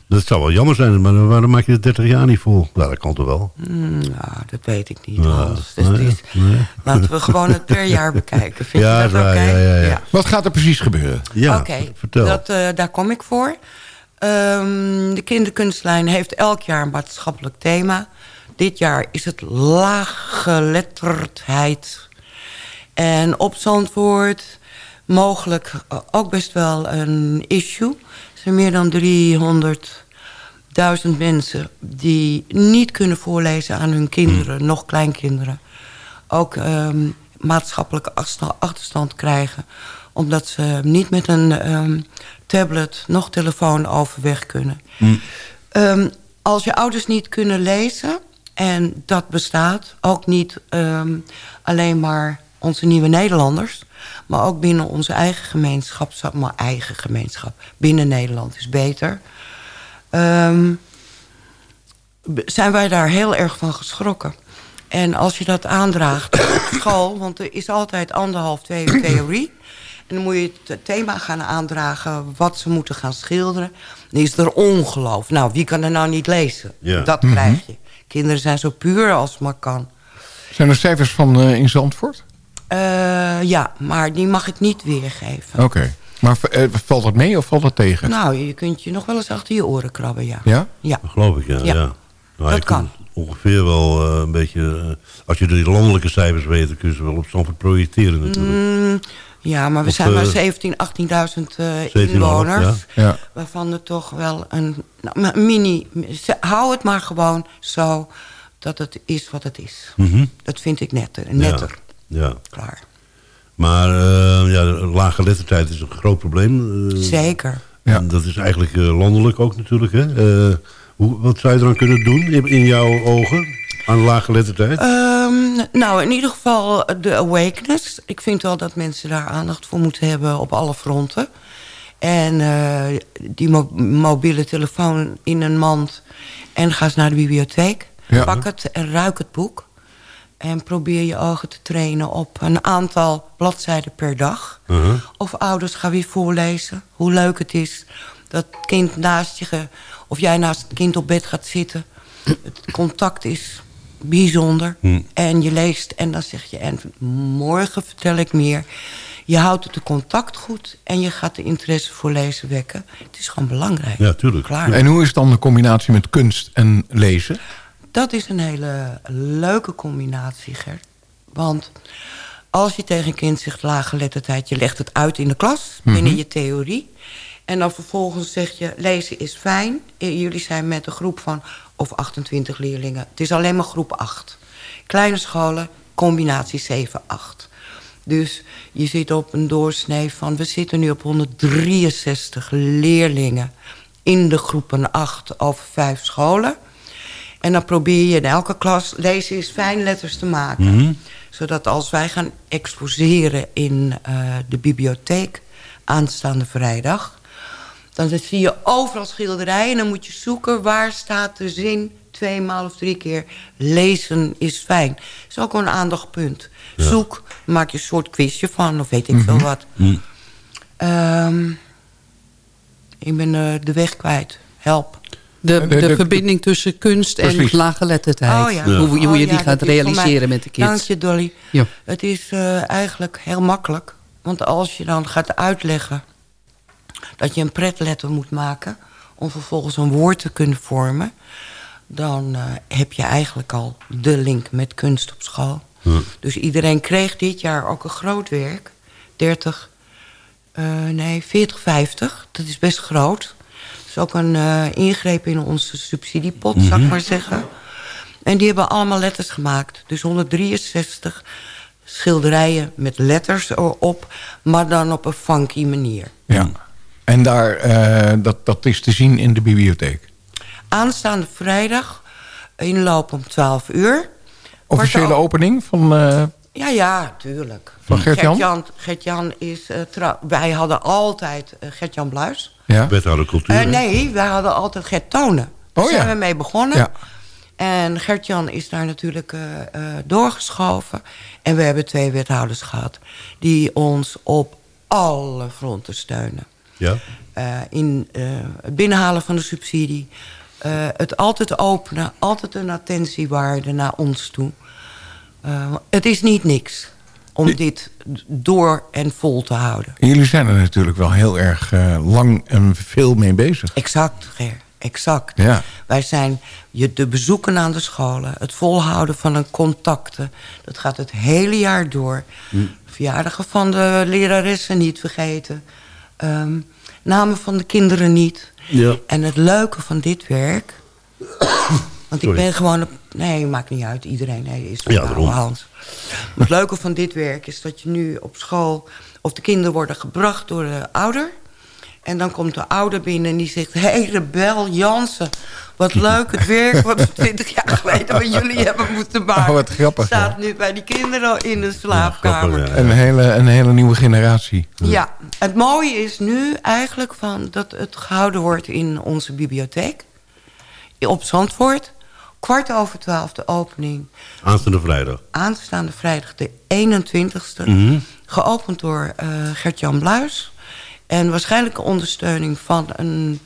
Dat zou wel jammer zijn, maar waarom maak je het 30 jaar niet vol? Nou, dat kan toch wel? Hmm, nou, dat weet ik niet, Hans. Dus nee, is- nee. Laten we gewoon het per jaar bekijken. Vind Ja, je is dat oké? waar, ja, ja, ja. Wat gaat er precies gebeuren? Ja, Oké, vertel. dat, eh, daar kom ik voor. Ehm, de kinderkunstlijn heeft elk jaar een maatschappelijk thema. Dit jaar is het laaggeletterdheid. En op Zandvoort mogelijk eh, ook best wel een issue. Er zijn meer dan 300.000 mensen die niet kunnen voorlezen aan hun kinderen, nog kleinkinderen. Ook ehm, maatschappelijke achtersta- achterstand krijgen. Omdat ze niet met een ehm, tablet nog telefoon overweg kunnen. Ehm, als je ouders niet kunnen lezen, en dat bestaat, ook niet ehm, alleen maar onze nieuwe Nederlanders, maar ook binnen onze eigen gemeenschap, zeg maar eigen gemeenschap, binnen Nederland is beter. Ehm, zijn wij daar heel erg van geschrokken. En als je dat aandraagt op school, want er is altijd anderhalf, twee uur theorie. En dan moet je het thema gaan aandragen wat ze moeten gaan schilderen. Dan is er ongeloof. Nou, wie kan er nou niet lezen? Ja. Dat Mhm. krijg je. Kinderen zijn zo puur als het maar kan. Zijn er cijfers van eh, in Zandvoort? Eh, ja, maar die mag ik niet weergeven. Oké. Maar eh, valt dat mee of valt dat tegen? Nou, je kunt je nog wel eens achter je oren krabben, ja. Ja? Ja. Dat geloof ik, ja. Ja. ja. Nou, Dat kan. Ongeveer wel eh, een beetje... als je de landelijke cijfers weet, dan kun je ze wel op Zandvoort projecteren natuurlijk. Mm, ja, maar we zijn maar eh, 17, 18.000 eh 17,5, inwoners. ja. Ja. Waarvan er toch wel een nou, mini... Hou het maar gewoon zo dat het is wat het is. Mhm. Dat vind ik netter. netter. Ja. ja. Klaar. Maar eh ja, lage lettertijd is een groot probleem. eh, Zeker. En dat is eigenlijk eh, landelijk ook natuurlijk. Hè? Eh, hoe, wat zou je dan kunnen doen in, in jouw ogen? Aan lage lettertijd? Ehm, nou, in ieder geval de awakeness. Ik vind wel dat mensen daar aandacht voor moeten hebben op alle fronten. En eh, die mo- mobiele telefoon in een mand. En ga eens naar de bibliotheek. Ja. Pak het en ruik het boek. En probeer je ogen te trainen op een aantal bladzijden per dag. Uh-huh. Of ouders gaan weer voorlezen. Hoe leuk het is dat het kind naast je... of jij naast het kind op bed gaat zitten. Het contact is bijzonder. Hm. En je leest en dan zeg je... en morgen vertel ik meer. Je houdt het de contact goed... en je gaat de interesse voor lezen wekken. Het is gewoon belangrijk. Ja, tuurlijk. Klaar. En hoe is dan de combinatie met kunst en lezen? Dat is een hele leuke combinatie, Gert. Want als je tegen een kind zegt lage lettertijd... je legt het uit in de klas, binnen Mhm. je theorie... en dan vervolgens zeg je, lezen is fijn. Eh, Jullie zijn met een groep van, of 28 leerlingen. Het is alleen maar groep 8. Kleine scholen, combinatie 7, 8. Dus je zit op een doorsnee van... we zitten nu op 163 leerlingen... in de groepen 8 over 5 scholen... En dan probeer je in elke klas lezen is fijn letters te maken. Mhm. Zodat als wij gaan exposeren in eh, de bibliotheek aanstaande vrijdag... dan zie je overal schilderijen en dan moet je zoeken... waar staat de zin tweemaal of drie keer lezen is fijn. Dat is ook een aandachtpunt. Ja. Zoek, maak je een soort quizje van of weet ik veel Mhm. wat. Hm. Ehm, ik ben eh, de weg kwijt. Help. De, De- de, de- verbinding tussen kunst en Precies. lettertijd. Oh ja. Hoe, hoe je Oh die ja, gaat realiseren mij- met de kids. Dank je, Dolly. Ja. Het is eh, eigenlijk heel makkelijk. Want als je dan gaat uitleggen... dat je een pretletter moet maken... om vervolgens een woord te kunnen vormen... dan eh, heb je eigenlijk al de link met kunst op school. Ja. Dus iedereen kreeg dit jaar ook een groot werk. 30, eh, nee, 40, 50. Dat is best groot. Dat is ook een eh, ingreep in onze subsidiepot, zou ik maar zeggen. En die hebben allemaal letters gemaakt. Dus 163 schilderijen met letters erop... maar dan op een funky manier. Ja. En daar, eh, dat, dat is te zien in de bibliotheek. Aanstaande vrijdag, inloop om 12 uur. Officiële opening van... eh, Ja, ja, tuurlijk. Van Gert-Jan? Gert-Jan, Gert-Jan is eh, trouw. Wij hadden altijd Gert-Jan Bluis. ja. Wethouder cultuur. Eh, nee, wij hadden altijd Gert Tonen. Daar Oh, zijn ja. we mee begonnen. Ja. En Gert-Jan is daar natuurlijk eh, eh, doorgeschoven. En we hebben twee wethouders gehad... die ons op alle fronten steunen. Ja. Eh, in eh, het binnenhalen van de subsidie. eh, het altijd openen, altijd een attentiewaarde naar ons toe. Eh, het is niet niks om dit door en vol te houden. Jullie zijn er natuurlijk wel heel erg eh, lang en veel mee bezig. Exact, Ger. Exact. Ja. Wij zijn je de bezoeken aan de scholen, het volhouden van een contacten. Dat gaat het hele jaar door. Verjaardagen van de leraressen niet vergeten. Ehm, namen van de kinderen niet. Ja. En het leuke van dit werk... Want ik Sorry. ben gewoon... Op, nee, maakt niet uit. Iedereen nee, is Ja, daarom. Hans. Het leuke van dit werk is dat je nu op school... of de kinderen worden gebracht door de ouder... En dan komt de ouder binnen en die zegt... Hé, hey, Rebel Jansen, wat leuk het werk... wat we twintig jaar geleden met jullie hebben moeten maken. Oh, wat grappig, Staat nu bij die kinderen in de slaapkamer. grappig, ja. Een hele, een hele nieuwe generatie. Ja, het mooie is nu eigenlijk van dat het gehouden wordt in onze bibliotheek. Op Zandvoort. Kwart over twaalf de opening. Aanstaande vrijdag. Aanstaande vrijdag de 21ste. Mhm. Geopend door eh Gert-Jan Bluis. En waarschijnlijk ondersteuning van een,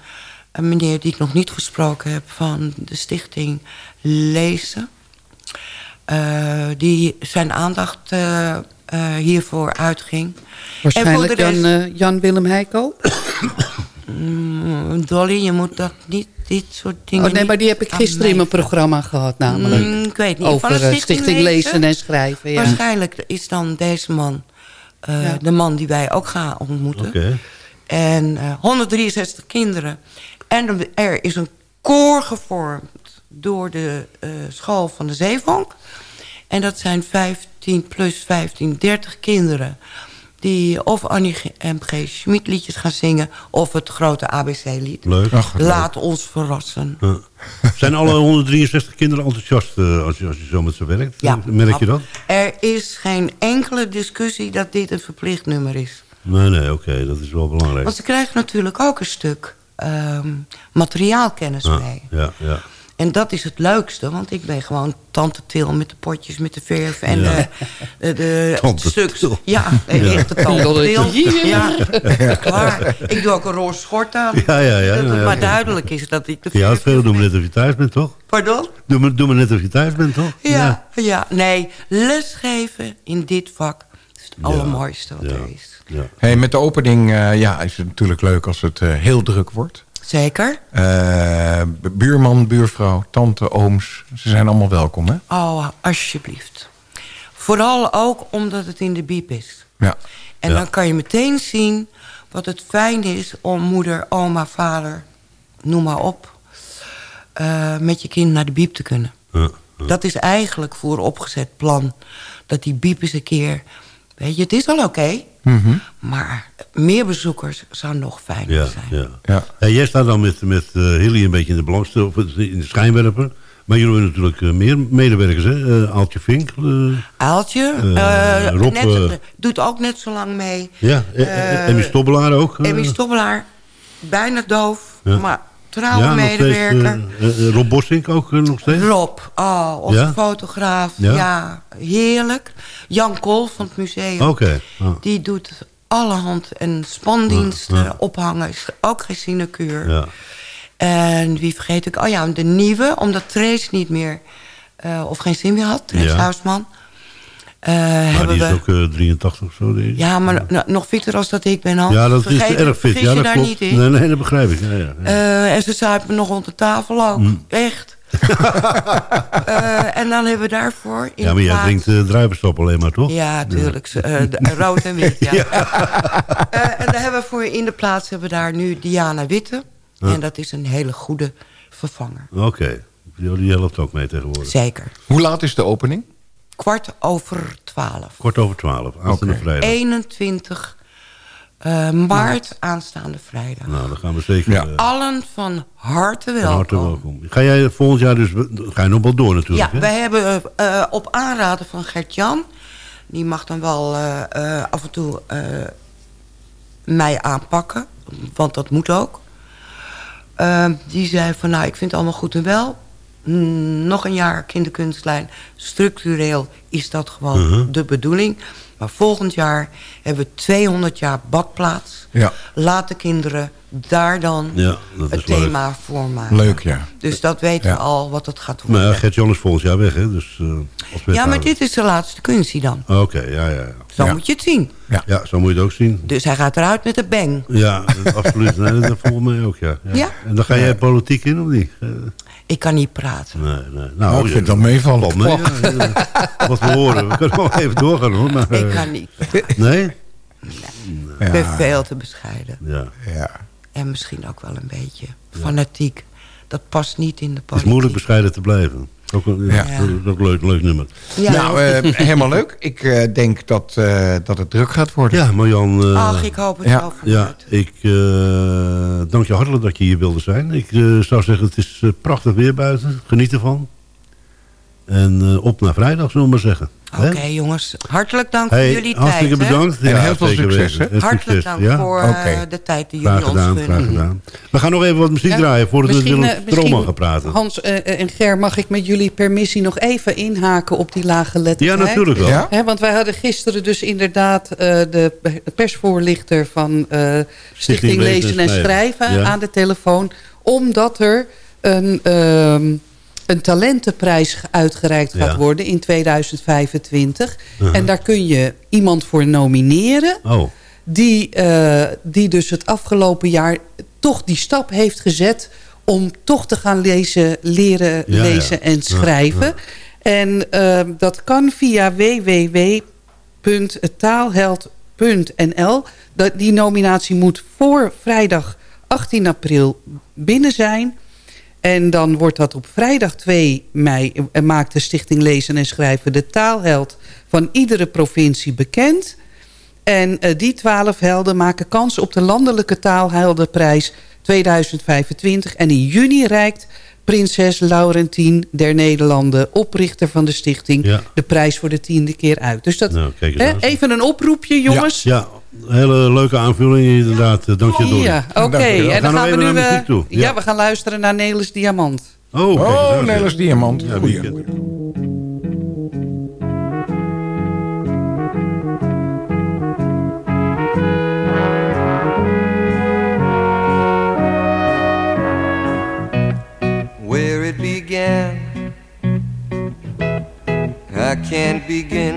een meneer die ik nog niet gesproken heb... van de stichting Lezen. Eh, die zijn aandacht eh, eh, hiervoor uitging. Waarschijnlijk Jan, rest- eh, Jan Willem Heiko. Mm, Dolly, je moet dat niet, dit soort dingen... Oh, nee, maar die heb ik gisteren in mij mijn programma gehad namelijk. Mm, ik weet niet. Over Van de Stichting Stichting Lezen? Lezen en Schrijven. Ja. Waarschijnlijk is dan deze man eh, Ja. de man die wij ook gaan ontmoeten. Oké. En eh, 163 kinderen. En er is een koor gevormd door de eh, school van de Zeevonk. En dat zijn 15 plus 15, 30 kinderen. Die of Annie G- M.G. Schmid liedjes gaan zingen... of het grote ABC-lied. Leuk. Ach, Laat ons verrassen. Ja. Zijn alle 163 kinderen enthousiast eh, als, je, als je zo met ze werkt? Ja. Merk je dat? Er is geen enkele discussie dat dit een verplicht nummer is. Nee, nee, oké. dat is wel belangrijk. Want ze krijgen natuurlijk ook een stuk ehm, materiaalkennis Ja, mee. ja, ja. En dat is het leukste, want ik ben gewoon tante Til met de potjes, met de verf en Ja. de, de, de Tante stuks. Til. Ja, Ja. echte tante Til. Ja. Ja, klaar. Ik doe ook een roze schort aan. Ja, ja, ja, Dat het ja, ja. maar duidelijk is dat ik de Ja, verf... het veel doen we net of je thuis bent, toch? Pardon? Doe maar, doe maar net of je thuis bent, toch? Ja, ja, nee, lesgeven in dit vak is het allermooiste wat er is. Ja. Hey, met de opening eh, ja, is het natuurlijk leuk als het eh, heel druk wordt. Zeker. Eh, buurman, buurvrouw, tante, ooms. Ze zijn allemaal welkom, hè? Oh, alsjeblieft. Vooral ook omdat het in de biep is. Ja. En Ja. dan kan je meteen zien wat het fijn is om moeder, oma, vader, noem maar op, eh, met je kind naar de biep te kunnen. Dat is eigenlijk voor opgezet plan. Dat die biep eens een keer, weet je, het is al oké, Mhm. maar meer bezoekers zou nog fijner Ja, zijn. ja. Ja. Hey, jij staat dan met, met eh, Hilly een beetje in de belangstelling, of in de schijnwerper. Maar jullie hebben natuurlijk eh, meer medewerkers, hè? Eh, Aaltje Vink. eh, Aaltje, Rob, net, doet ook net zo lang mee. ja, Emmy Stobbelaar ook. Emmy Stobbelaar, bijna doof, Ja. maar trouwe ja, nog steeds, medewerker. eh, eh, Rob Bossink ook eh, nog steeds? Rob, oh, onze Ja? fotograaf. Ja? Ja? heerlijk. Jan Kool van het museum. Die doet allerhand en spandiensten, ophangen. Is ook geen sinecure. Ja. En wie vergeet ik? Oh ja, de nieuwe, omdat Trace niet meer... of geen zin meer had, Trace. Huisman. Eh, Maar hebben die is we... ook eh, 83 of zo. ik. Ja, maar no- nog fitter als dat ik ben, Hans. Ja, dat Vergeet- is erg fit. Ja, je dat daar klopt. niet in. Nee, nee, dat begrijp ik. Ja, ja, ja. Eh, en ze zuipen nog rond de tafel ook. Mm. Echt. Eh, en dan hebben we daarvoor... In ja, maar jij plaats- drinkt uh, druivensap alleen maar, toch? Ja, tuurlijk. Eh, de- rood en wit, ja. Eh, en daar hebben we voor in de plaats hebben we daar nu Diana Witte. Ja. En dat is een hele goede vervanger. Oké. Die die helpt ook mee tegenwoordig. Zeker. Hoe laat is de opening? Kwart over twaalf. Kwart over twaalf, aanstaande Oké. vrijdag. 21 eh, maart aanstaande vrijdag. Nou, dan gaan we zeker... Ja. eh, Allen van harte van welkom. harte welkom. Ga jij volgend jaar dus... Ga je nog wel door natuurlijk, Ja, hè? wij hebben eh, op aanraden van Gert-Jan... die mag dan wel eh, eh, af en toe eh, mij aanpakken. Want dat moet ook. Die zei van, nou, ik vind het allemaal goed en wel. Nog een jaar kinderkunstlijn. Structureel is dat gewoon Mhm. de bedoeling. Maar volgend jaar hebben we 200 jaar badplaats. Ja. Laat de kinderen daar dan Ja, het leuk. thema voor maken. Leuk, ja. Dus dat weten Ja. we al wat het gaat worden. Maar ja, Gert-Jan is volgend jaar weg, hè? Dus, eh, als Ja, maar dit is de laatste kunstje dan. Oké, ja, ja, ja. Zo moet je het zien. Ja, zo moet je het ook zien. Dus hij gaat eruit met een bang. Ja, absoluut. Nee, dat volgens mij ook, ja. ja. Ja. En dan ga jij politiek in, of niet? Ik kan niet praten. Nee, nee. Nou, ik ja, vind dat meevallen. valt mee, ja, ja. Wat we horen. We kunnen wel even doorgaan, hoor. Maar, Ik eh, kan niet. Nee? Ik ben veel te bescheiden. Ja. Ja. En misschien ook wel een beetje fanatiek. Dat past niet in de Het is politiek. moeilijk bescheiden te blijven. Ook een, ja. Ja. dat is ook een leuk, leuk nummer. Ja. Nou, eh, helemaal leuk. Ik eh, denk dat, eh, dat het druk gaat worden. Ja, Marjan. eh, Ach, ik hoop het ja. wel ja, ik eh, dank je hartelijk dat je hier wilde zijn. Ik eh, zou zeggen, het is prachtig weer buiten. Geniet ervan. En eh, op naar vrijdag, zullen we maar zeggen. Oké, jongens. Hartelijk dank Hey, voor jullie tijd. hè. bedankt. En heel veel succes, hè? Hartelijk succes, dank ja? voor eh, de tijd die jullie ons gedaan, gunnen. graag gedaan. We gaan nog even wat muziek Ja, draaien voordat we met eh, Stroman gaan praten. Hans eh, en Ger, mag ik met jullie permissie nog even inhaken op die lage Ja, lettertijd? natuurlijk wel. Ja? Hè, want wij hadden gisteren dus inderdaad eh, de persvoorlichter van eh, Stichting Lezen en Schrijven Ja. aan de telefoon. Omdat er een, ehm, een talentenprijs uitgereikt gaat Ja. worden in 2025. Uh-huh. En daar kun je iemand voor nomineren Oh, die, eh, die dus het afgelopen jaar toch die stap heeft gezet... om toch te gaan lezen, leren Ja, lezen ja. en schrijven. En eh, dat kan via www.taalheld.nl. Die nominatie moet voor vrijdag 18 april binnen zijn... En dan wordt dat op vrijdag 2 mei... eh, maakt de Stichting Lezen en Schrijven de taalheld van iedere provincie bekend. En eh, die twaalf helden maken kans op de landelijke taalheldenprijs 2025. En in juni reikt prinses Laurentien der Nederlanden... oprichter van de stichting, Ja. de prijs voor de tiende keer uit. Dus dat, Nou, hè, even een oproepje, jongens. Ja, ja, hele leuke aanvulling inderdaad. Eh, Dank je, Dolly. Ja, oké. En dan gaan we nu... naar eh, muziek toe. ja. we gaan luisteren naar Nelis Diamant. Oh, eens Oh. Nederlands Diamant. Ja, Goeie. where it began. I can't begin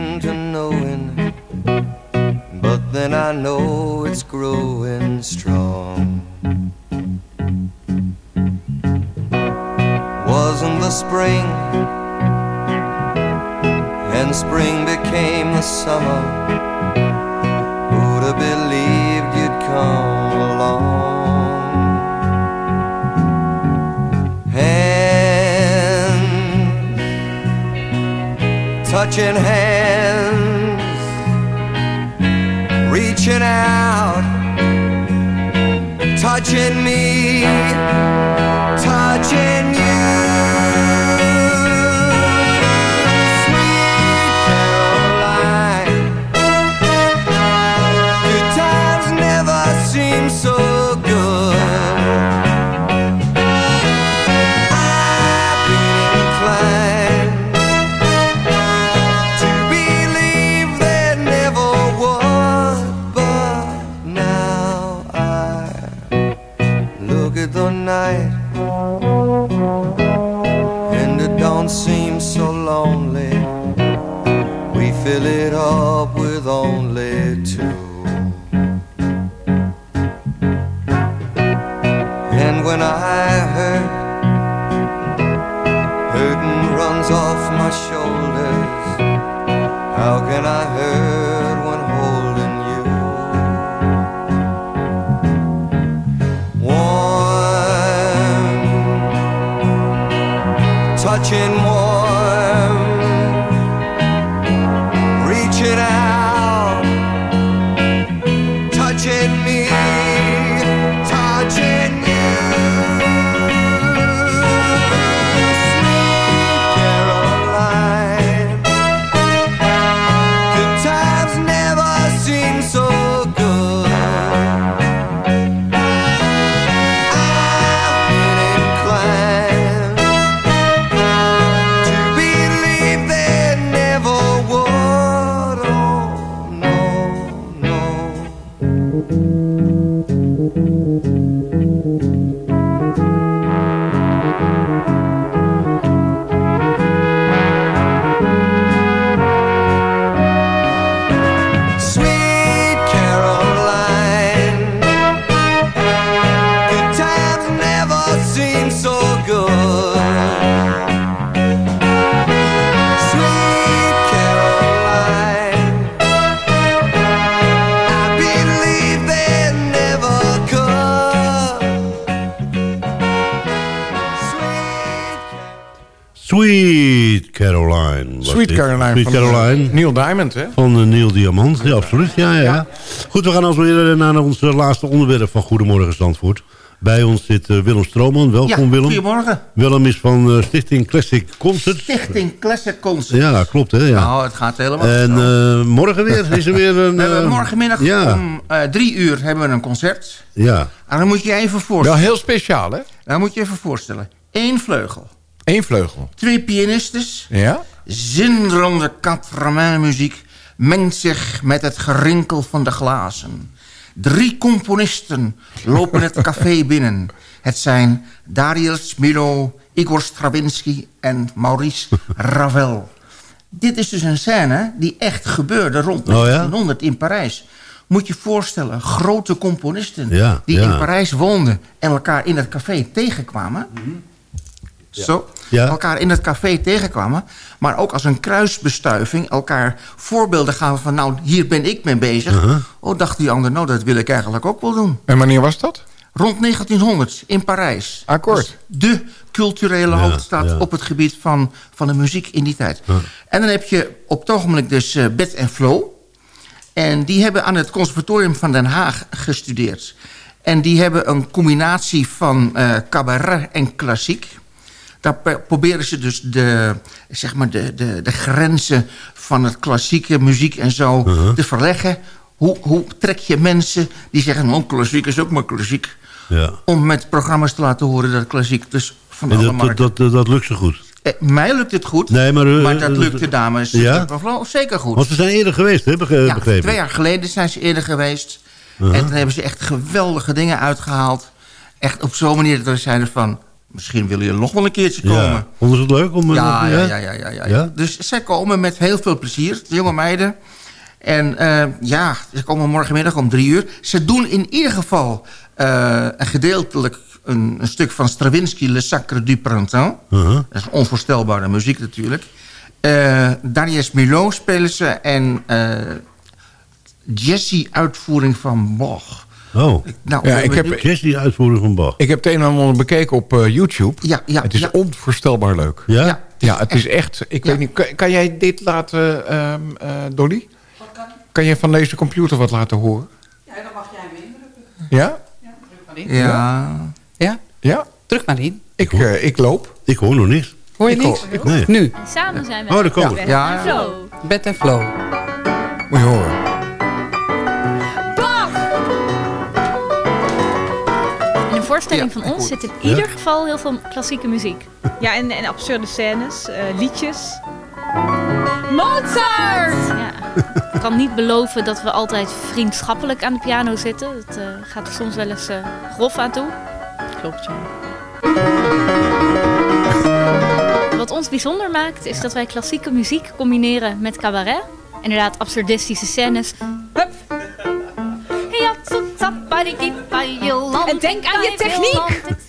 it out. Caroline. Sweet van, Caroline. eh, Neil Diamond, hè? Van eh, Neil Diamant, ja, absoluut. Ja, ja, ja. Goed, we gaan alweer eh, naar ons eh, laatste onderwerp van Goedemorgen Zandvoort. Bij ons zit eh, Willem Strooman. Welkom Ja, Willem. goedemorgen. Willem is van eh, Stichting Classic Concert. Stichting Classic Concert. Ja, klopt hè. Ja. Nou, het gaat helemaal en eh, morgen weer is er weer een... Eh, morgenmiddag ja. om eh, drie uur hebben we een concert. Ja. En dan moet je even voorstellen. Wel heel speciaal, hè? Dan moet je even voorstellen. Eén vleugel. Eén vleugel. Twee pianistes. Ja? Zinderende muziek mengt zich met het gerinkel van de glazen. Drie componisten lopen het café binnen. Het zijn Darius Milo, Igor Stravinsky en Maurice Ravel. Dit is dus een scène die echt gebeurde rond Oh ja? 1900 in Parijs. Moet je voorstellen, grote componisten Ja, die ja. in Parijs woonden... en elkaar in het café tegenkwamen. Zo, Ja. elkaar in het café tegenkwamen. Maar ook als een kruisbestuiving elkaar voorbeelden gaven van... nou, hier ben ik mee bezig. Uh-huh. Oh, dacht die ander, nou, dat wil ik eigenlijk ook wel doen. En wanneer was dat? Rond 1900 in Parijs. Akkoord. De culturele Ja, hoofdstad ja. op het gebied van, van de muziek in die tijd. En dan heb je op het ogenblik dus eh, Bed en Flow. En die hebben aan het Conservatorium van Den Haag gestudeerd. En die hebben een combinatie van eh, cabaret en klassiek. Daar proberen ze dus de, zeg maar de, de, de grenzen van het klassieke muziek en zo te verleggen. Hoe, hoe trek je mensen die zeggen, oh, klassiek is ook maar klassiek. Ja. Om met programma's te laten horen dat klassiek dus van En alle dat, dat, markten... dat, dat lukt zo goed. Eh, mij lukt het goed, Nee, maar, eh, maar dat eh, lukt de dames Ja? zeker goed. Want ze zijn eerder geweest, hè, bege- Ja, begrepen? twee jaar geleden zijn ze eerder geweest. Uh-huh. En toen hebben ze echt geweldige dingen uitgehaald. Echt op zo'n manier dat we zeiden van... misschien willen jullie nog wel een keertje komen. Ja. Vonden ze het leuk? Om, eh, Ja, ja, ja, ja, ja? Dus zij komen met heel veel plezier, de jonge meiden. En eh, ja, ze komen morgenmiddag om drie uur. Ze doen in ieder geval eh, een gedeeltelijk een, een stuk van Stravinsky, Le Sacre du Printemps. Uh-huh. Dat is onvoorstelbare muziek natuurlijk. Eh Darius Milhaud spelen ze en eh Jessie-uitvoering van Bach. Oh. Nou, Ja, we- ik we- heb, Jazz die uitvoering van Bach. ik heb het een en ander bekeken op eh, YouTube. Ja, ja, het is ja. onvoorstelbaar leuk. Ja? Ja, het is echt... Ik weet niet, kan, kan jij dit laten, ehm, eh, Dolly? Kan je van deze computer wat laten horen? Ja, dan mag jij hem indrukken. Ja? Ja. Ja? Ja? Terug maar in. Ik, eh, ik loop. Ik hoor nog niks. Hoor je Ik niks? hoor- ik Nee. Nu. Samen zijn we Oh, daar komt Bed het. Ja. en Flow. Bed en flow. Moet je horen. Voorstelling Ja, van ons zit in ieder geval heel veel klassieke muziek. Ja, en, en absurde scènes, eh, liedjes. Mozart! Ja. Ik kan niet beloven dat we altijd vriendschappelijk aan de piano zitten. Het eh, gaat er soms wel eens eh, grof aan toe. Klopt, ja. Wat ons bijzonder maakt is dat wij klassieke muziek combineren met cabaret. Inderdaad, absurdistische scènes. Hup. En denk aan je techniek!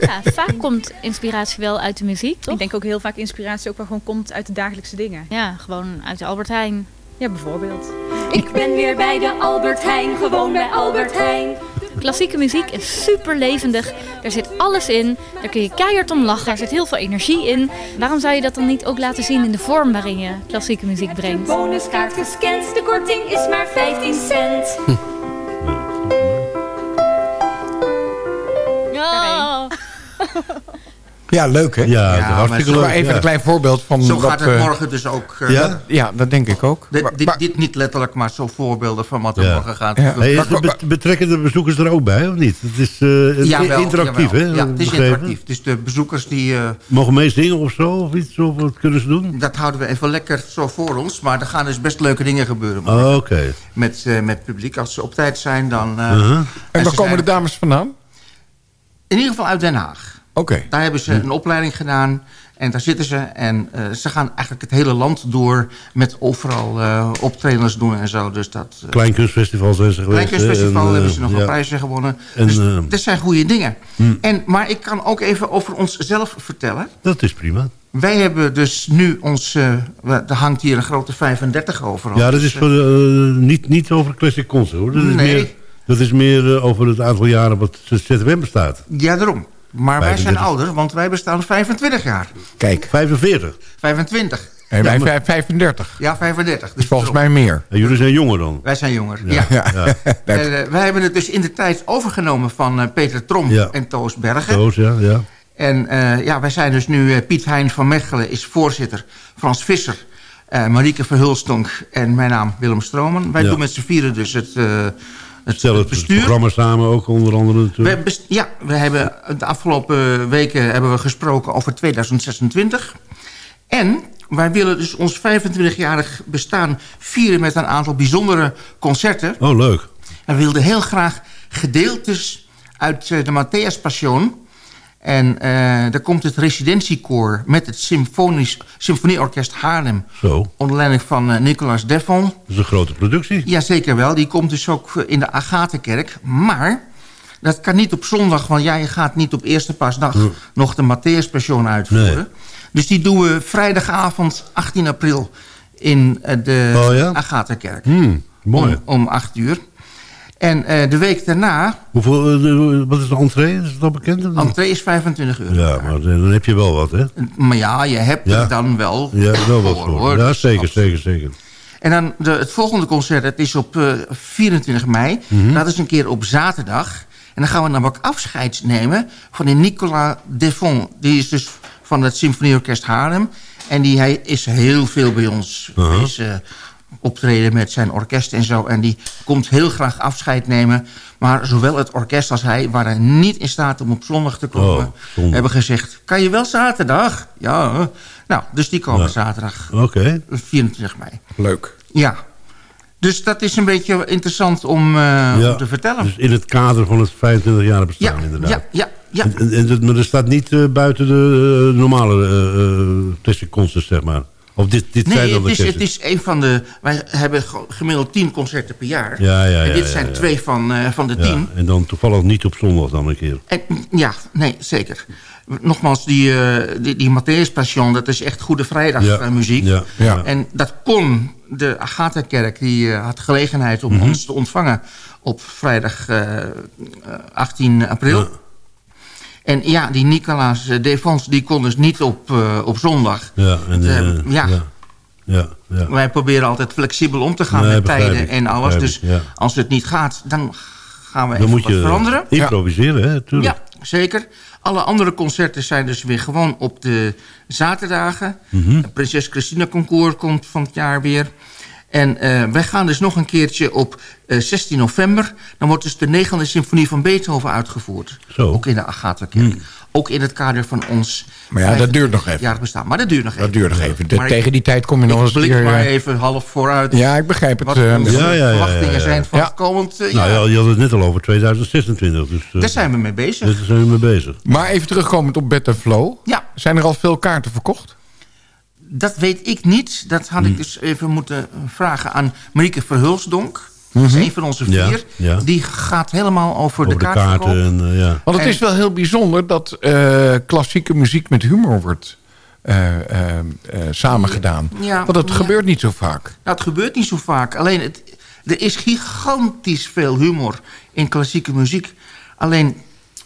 Ja, vaak komt inspiratie wel uit de muziek, toch? Ik denk ook heel vaak inspiratie ook wel gewoon komt uit de dagelijkse dingen. Ja, gewoon uit de Albert Heijn. Ja, bijvoorbeeld. Ik ben weer bij de Albert Heijn, gewoon bij Albert Heijn. Klassieke muziek is super levendig. Er zit alles in. Daar kun je keihard om lachen. Er zit heel veel energie in. Waarom zou je dat dan niet ook laten zien in de vorm waarin je klassieke muziek brengt? Bonuskaart gescand, de korting is maar 15 cent. Ja. Ja, leuk hè? Ja, Ja, hartstikke maar leuk. Maar even ja. een klein voorbeeld van Zo wat... gaat het eh, morgen dus ook. eh, Ja? dat- ja, dat denk ik ook. Dit, Maar- dit, maar- dit niet letterlijk, maar zo voorbeelden van wat er Ja. morgen gaat. Ja. Hey, betrekken de bezoekers er ook bij, of niet? Het is eh, Jawel, interactief, jawel. hè? Ja, het is begrepen? interactief. Dus de bezoekers die... eh, Mogen meezingen of zo, of iets? Of wat kunnen ze doen? dat houden we even lekker zo voor ons. Maar er gaan dus best leuke dingen gebeuren. Oh, Oké. Met, eh, met publiek. Als ze op tijd zijn, dan... eh, Uh-huh. En ze waar komen zijn de dames vandaan? In ieder geval uit Den Haag. Daar hebben ze een opleiding gedaan. En daar zitten ze. En eh, ze gaan eigenlijk het hele land door met overal eh optredens doen en zo. Dus dat... eh, Kleinkunstfestival zijn ze geweest. Kleinkunstfestival hè? En, hebben ze nog wel ja. prijzen gewonnen. En, dus dit zijn goede dingen. Hmm. En, maar ik kan ook even over onszelf vertellen. Dat is prima. Wij hebben dus nu ons... er hangt hier een grote 35 overal. Ja, dat Dus, is eh, voor, niet, niet over Classic Concert, hoor. Dat is Nee. meer, dat is meer over het aantal jaren wat ZWM bestaat. Ja, daarom. Maar wij zijn 35. ouder, want wij bestaan 25 jaar. Kijk. 45. 25. En wij Ja, maar- vijf- 35. Ja, 35. Dus Volgens daarom. mij meer. En jullie zijn jonger dan. Wij zijn jonger, ja. Ja. Ja. En, eh, wij hebben het dus in de tijd overgenomen van eh, Peter Trom Ja. en Toos Bergen. Toos, ja, ja. En eh, ja, wij zijn dus nu... eh, Piet Hein van Mechelen is voorzitter. Frans Visser, eh, Marieke Verhulstonk en mijn naam Willem Stromen. Wij Ja. doen met z'n vieren dus het, het, Stel het het programma samen ook onder andere natuurlijk. We ja, we hebben de afgelopen weken hebben we gesproken over 2026. En wij willen dus ons 25-jarig bestaan vieren met een aantal bijzondere concerten. Oh, leuk. En we wilden heel graag gedeeltes uit eh, de Matthäus Passion. En eh daar komt het residentiekoor met het Symfonisch, Symfonieorkest Haarlem. Zo, Onder leiding van eh, Nicolas Devon. dat is een grote productie. Ja, zeker wel. Die komt dus ook in de Agatenkerk. Maar dat kan niet op zondag, want jij gaat niet op eerste paasdag Hm. nog de Matthäus Passion uitvoeren. Nee. Dus die doen we vrijdagavond 18 april in eh, de Oh ja? Agatenkerk. Hmm, mooi. Om, om 8 uur. En eh, de week daarna, Hoeveel, eh, de- wat is de entree? Is het al bekend? entree is 25 euro. Ja, maar dan heb je wel wat, hè? Maar ja, je hebt Ja. er dan wel Ja, wel wat voor, hoor. Ja, zeker, zeker, zeker. En dan de, het volgende concert, dat is op eh, 24 mei. Mhm. Dat is een keer op zaterdag. En dan gaan we namelijk afscheid nemen van die Nicolas Defon. Die is dus van het Symfonieorkest Haarlem. En die, hij is heel veel bij ons eh, optreden met zijn orkest en zo. En die komt heel graag afscheid nemen. Maar zowel het orkest als hij waren niet in staat om op zondag te komen. Oh, hebben gezegd, kan je wel zaterdag? Ja. Nou, dus die komen Ja. zaterdag. Oké. 24 mei. Leuk. Ja. Dus dat is een beetje interessant om, eh, Ja, om te vertellen. Dus in het kader van het 25 jaar bestaan Ja, inderdaad. ja, ja, ja. En, en, en dat- maar dat staat niet eh, buiten de eh, normale uh, zeg maar. Of dit, dit Nee, het is, het is een van de... Wij hebben ge- gemiddeld tien concerten per jaar. Ja, ja, ja, en dit zijn twee van, eh, van de Ja, tien. en dan toevallig niet op zondag dan een keer. En, ja, nee, zeker. Nogmaals, die, eh die, die Matthäus Passion, dat is echt Goede Vrijdag Ja, eh, muziek. ja, ja. En dat kon de Agatha-kerk, die had gelegenheid om Mhm. ons te ontvangen op vrijdag eh, eh, 18 april. En ja, die Nicolaas eh, Defons, die kon dus niet op, eh, op zondag. Ja, en, eh, ja. ja. Ja, ja. Wij proberen altijd flexibel om te gaan Nee, met tijden ik, en alles. Dus ja. als het niet gaat, dan gaan we Dan even moet wat je veranderen. improviseren, hè, tuurlijk. Ja, zeker. Alle andere concerten zijn dus weer gewoon op de zaterdagen. Het Prinses Christina Concours komt van het jaar weer. En eh, wij gaan dus nog een keertje op eh, 16 november. Dan wordt dus de negende symfonie van Beethoven uitgevoerd. Zo. Ook in de Agatha-kerk. Ook in het kader van ons... Maar ja, dat duurt nog even. Jarig bestaan. Maar dat duurt nog even. Dat duurt nog even. De- ik- tegen die tijd kom je nog ik eens een blik keer... maar eh, even half vooruit. Ja, ik begrijp het. Wat eh, onze Ja, ja, ja, verwachtingen ja, ja. zijn van Ja. het komend eh, Nou jaar. ja, je had het net al over 2026. Dus, eh, Daar zijn we mee bezig. Daar zijn we mee bezig. Maar even terugkomend op Bed Flow. Ja. Zijn er al veel kaarten verkocht? Dat weet ik niet. Dat had ik Hmm. dus even moeten vragen aan Marieke Verhulsdonk. Dat is een van onze vier. Mhm. Ja, ja. Die gaat helemaal over, Over de kaarten en eh, ja. Want het En- is wel heel bijzonder dat eh, klassieke muziek met humor wordt eh, samengedaan. Ja, Want dat ja. gebeurt niet zo vaak. Nou, het gebeurt niet zo vaak. Alleen, het, er is gigantisch veel humor in klassieke muziek. Alleen,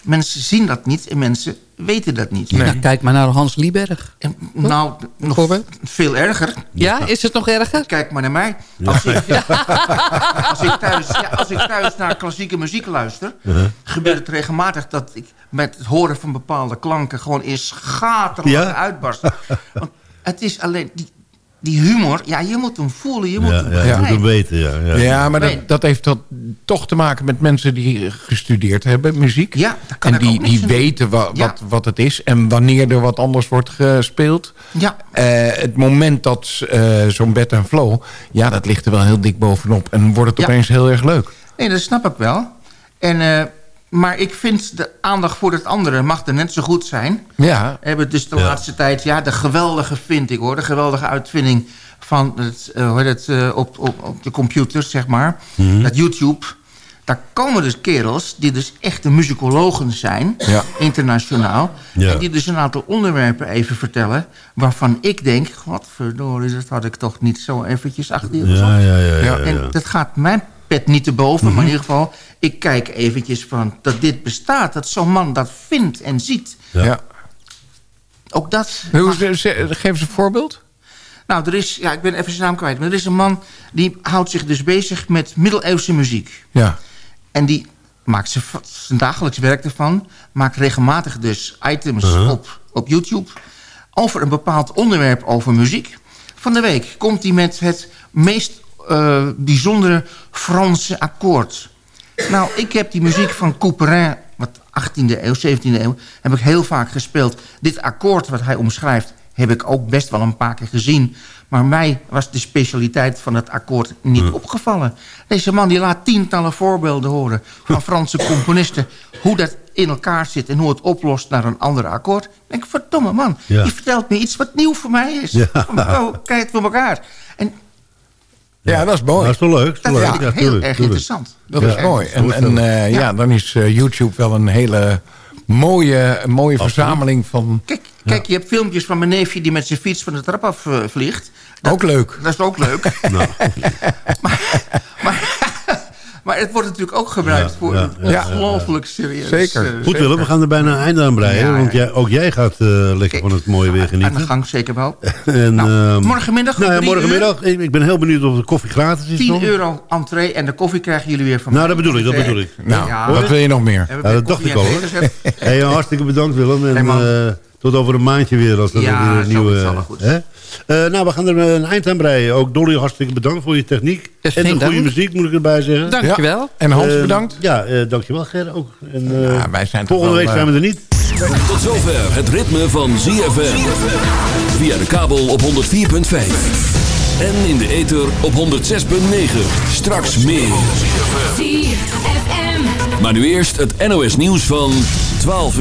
mensen zien dat niet en mensen weten dat niet. Kijk maar naar Hans Lieberg. En, nou, nog veel erger. Ja, is het nog erger? Kijk maar naar mij. Als, ik, als, ik thuis, ja, als ik thuis naar klassieke muziek luister... Uh-huh. gebeurt het regelmatig dat ik met het horen van bepaalde klanken... gewoon in schaterlachen Ja? uitbarst. Want het is alleen... Die, die humor, ja, je moet hem voelen, je moet Ja, hem ja, je moet hem weten, ja. ja. Ja, maar dat, dat heeft dat toch te maken met mensen die gestudeerd hebben, muziek. Ja, daar kan en die, die weten wa- Ja. wat, wat het is en wanneer er wat anders wordt gespeeld. Ja, Eh, het moment dat eh, zo'n bed en flow, ja, dat ligt er wel heel dik bovenop. En wordt het Ja. opeens heel erg leuk. nee, dat snap ik wel. En, eh, maar ik vind de aandacht voor het andere mag er net zo goed zijn. Ja, We hebben dus de Ja. laatste tijd, ja, de geweldige vind ik hoor, de geweldige uitvinding van het, hoe heet het, eh, op, op, op de computers, zeg maar, Mhm. dat YouTube. Daar komen dus kerels die dus echte muzikologen zijn, Ja. internationaal. Ja. En die dus een aantal onderwerpen even vertellen, waarvan ik denk, wat verdorie, dat had ik toch niet zo eventjes achter je Ja, ja, ja, ja, Ja. ja. en dat gaat mijn pet niet te boven. Mhm. Maar in ieder geval, ik kijk eventjes van dat dit bestaat. Dat zo'n man dat vindt en ziet. Ja. ja. Ook dat... Hoe, ze- ze- geef eens een voorbeeld. Nou, er is... Ja, ik ben even zijn naam kwijt. Maar er is een man die houdt zich dus bezig met middeleeuwse muziek. Ja. En die maakt zijn, zijn dagelijks werk ervan. Maakt regelmatig dus items Uh-huh. op, op YouTube. Over een bepaald onderwerp over muziek. Van de week komt hij met het meest eh, bijzondere Franse akkoord. Nou, ik heb die muziek van Couperin, wat 18e eeuw, 17e eeuw... heb ik heel vaak gespeeld. Dit akkoord wat hij omschrijft, heb ik ook best wel een paar keer gezien. Maar mij was de specialiteit van het akkoord niet opgevallen. Deze man die laat tientallen voorbeelden horen... van Franse componisten, hoe dat in elkaar zit... en hoe het oplost naar een ander akkoord. Ik denk, verdomme man, Ja. je vertelt me iets wat nieuw voor mij is. Ja. Van, oh, kijk het voor elkaar. Ja, dat is mooi. Dat is wel leuk. dat leuk. vind ik ja, heel tuurlijk, erg tuurlijk. interessant. Dat Ja, is mooi. En, is eh, ja. Ja. dan is eh, YouTube wel een hele mooie, mooie verzameling van... Kijk, kijk, je hebt filmpjes van mijn neefje die met zijn fiets van de trap af eh, vliegt. Dat, Ook leuk. Dat is ook leuk. Nou, maar, Maar het wordt natuurlijk ook gebruikt voor ja, een ja. ongelooflijk serieus... eh, Goed Willem, we gaan er bijna een einde aan breien. Ja, want jij, ook jij gaat eh, lekker van het mooie weer Aan genieten. de gang, zeker wel. En, ehm, morgenmiddag Nou morgenmiddag. Ik, ik ben heel benieuwd of de koffie gratis is. 10 dan. euro entree en de koffie krijgen jullie weer van Nou, mij. dat bedoel ik, dat Dus, bedoel eh, ik. Nou, ja. wat wil je nog meer? Dat dacht ik al? Hey, hartstikke bedankt Willem. En eh, tot over een maandje weer. Als er Ja, weer een nieuwe... goed. Hè? Eh, nou, we gaan er een eind aan breien. Ook Dolly, hartstikke bedankt voor je techniek. En de goede dank. muziek, moet ik erbij zeggen. Dankjewel. Ja. En Hans, Eh, bedankt. Ja, eh, dankjewel Ger ook. En, eh, Ja, wij zijn toch volgende wel, week zijn we er niet. Tot zover het ritme van ZFM. Via de kabel op 104.5. En in de ether op 106.9. Straks meer. ZFM. Maar nu eerst het NOS nieuws van 12 uur.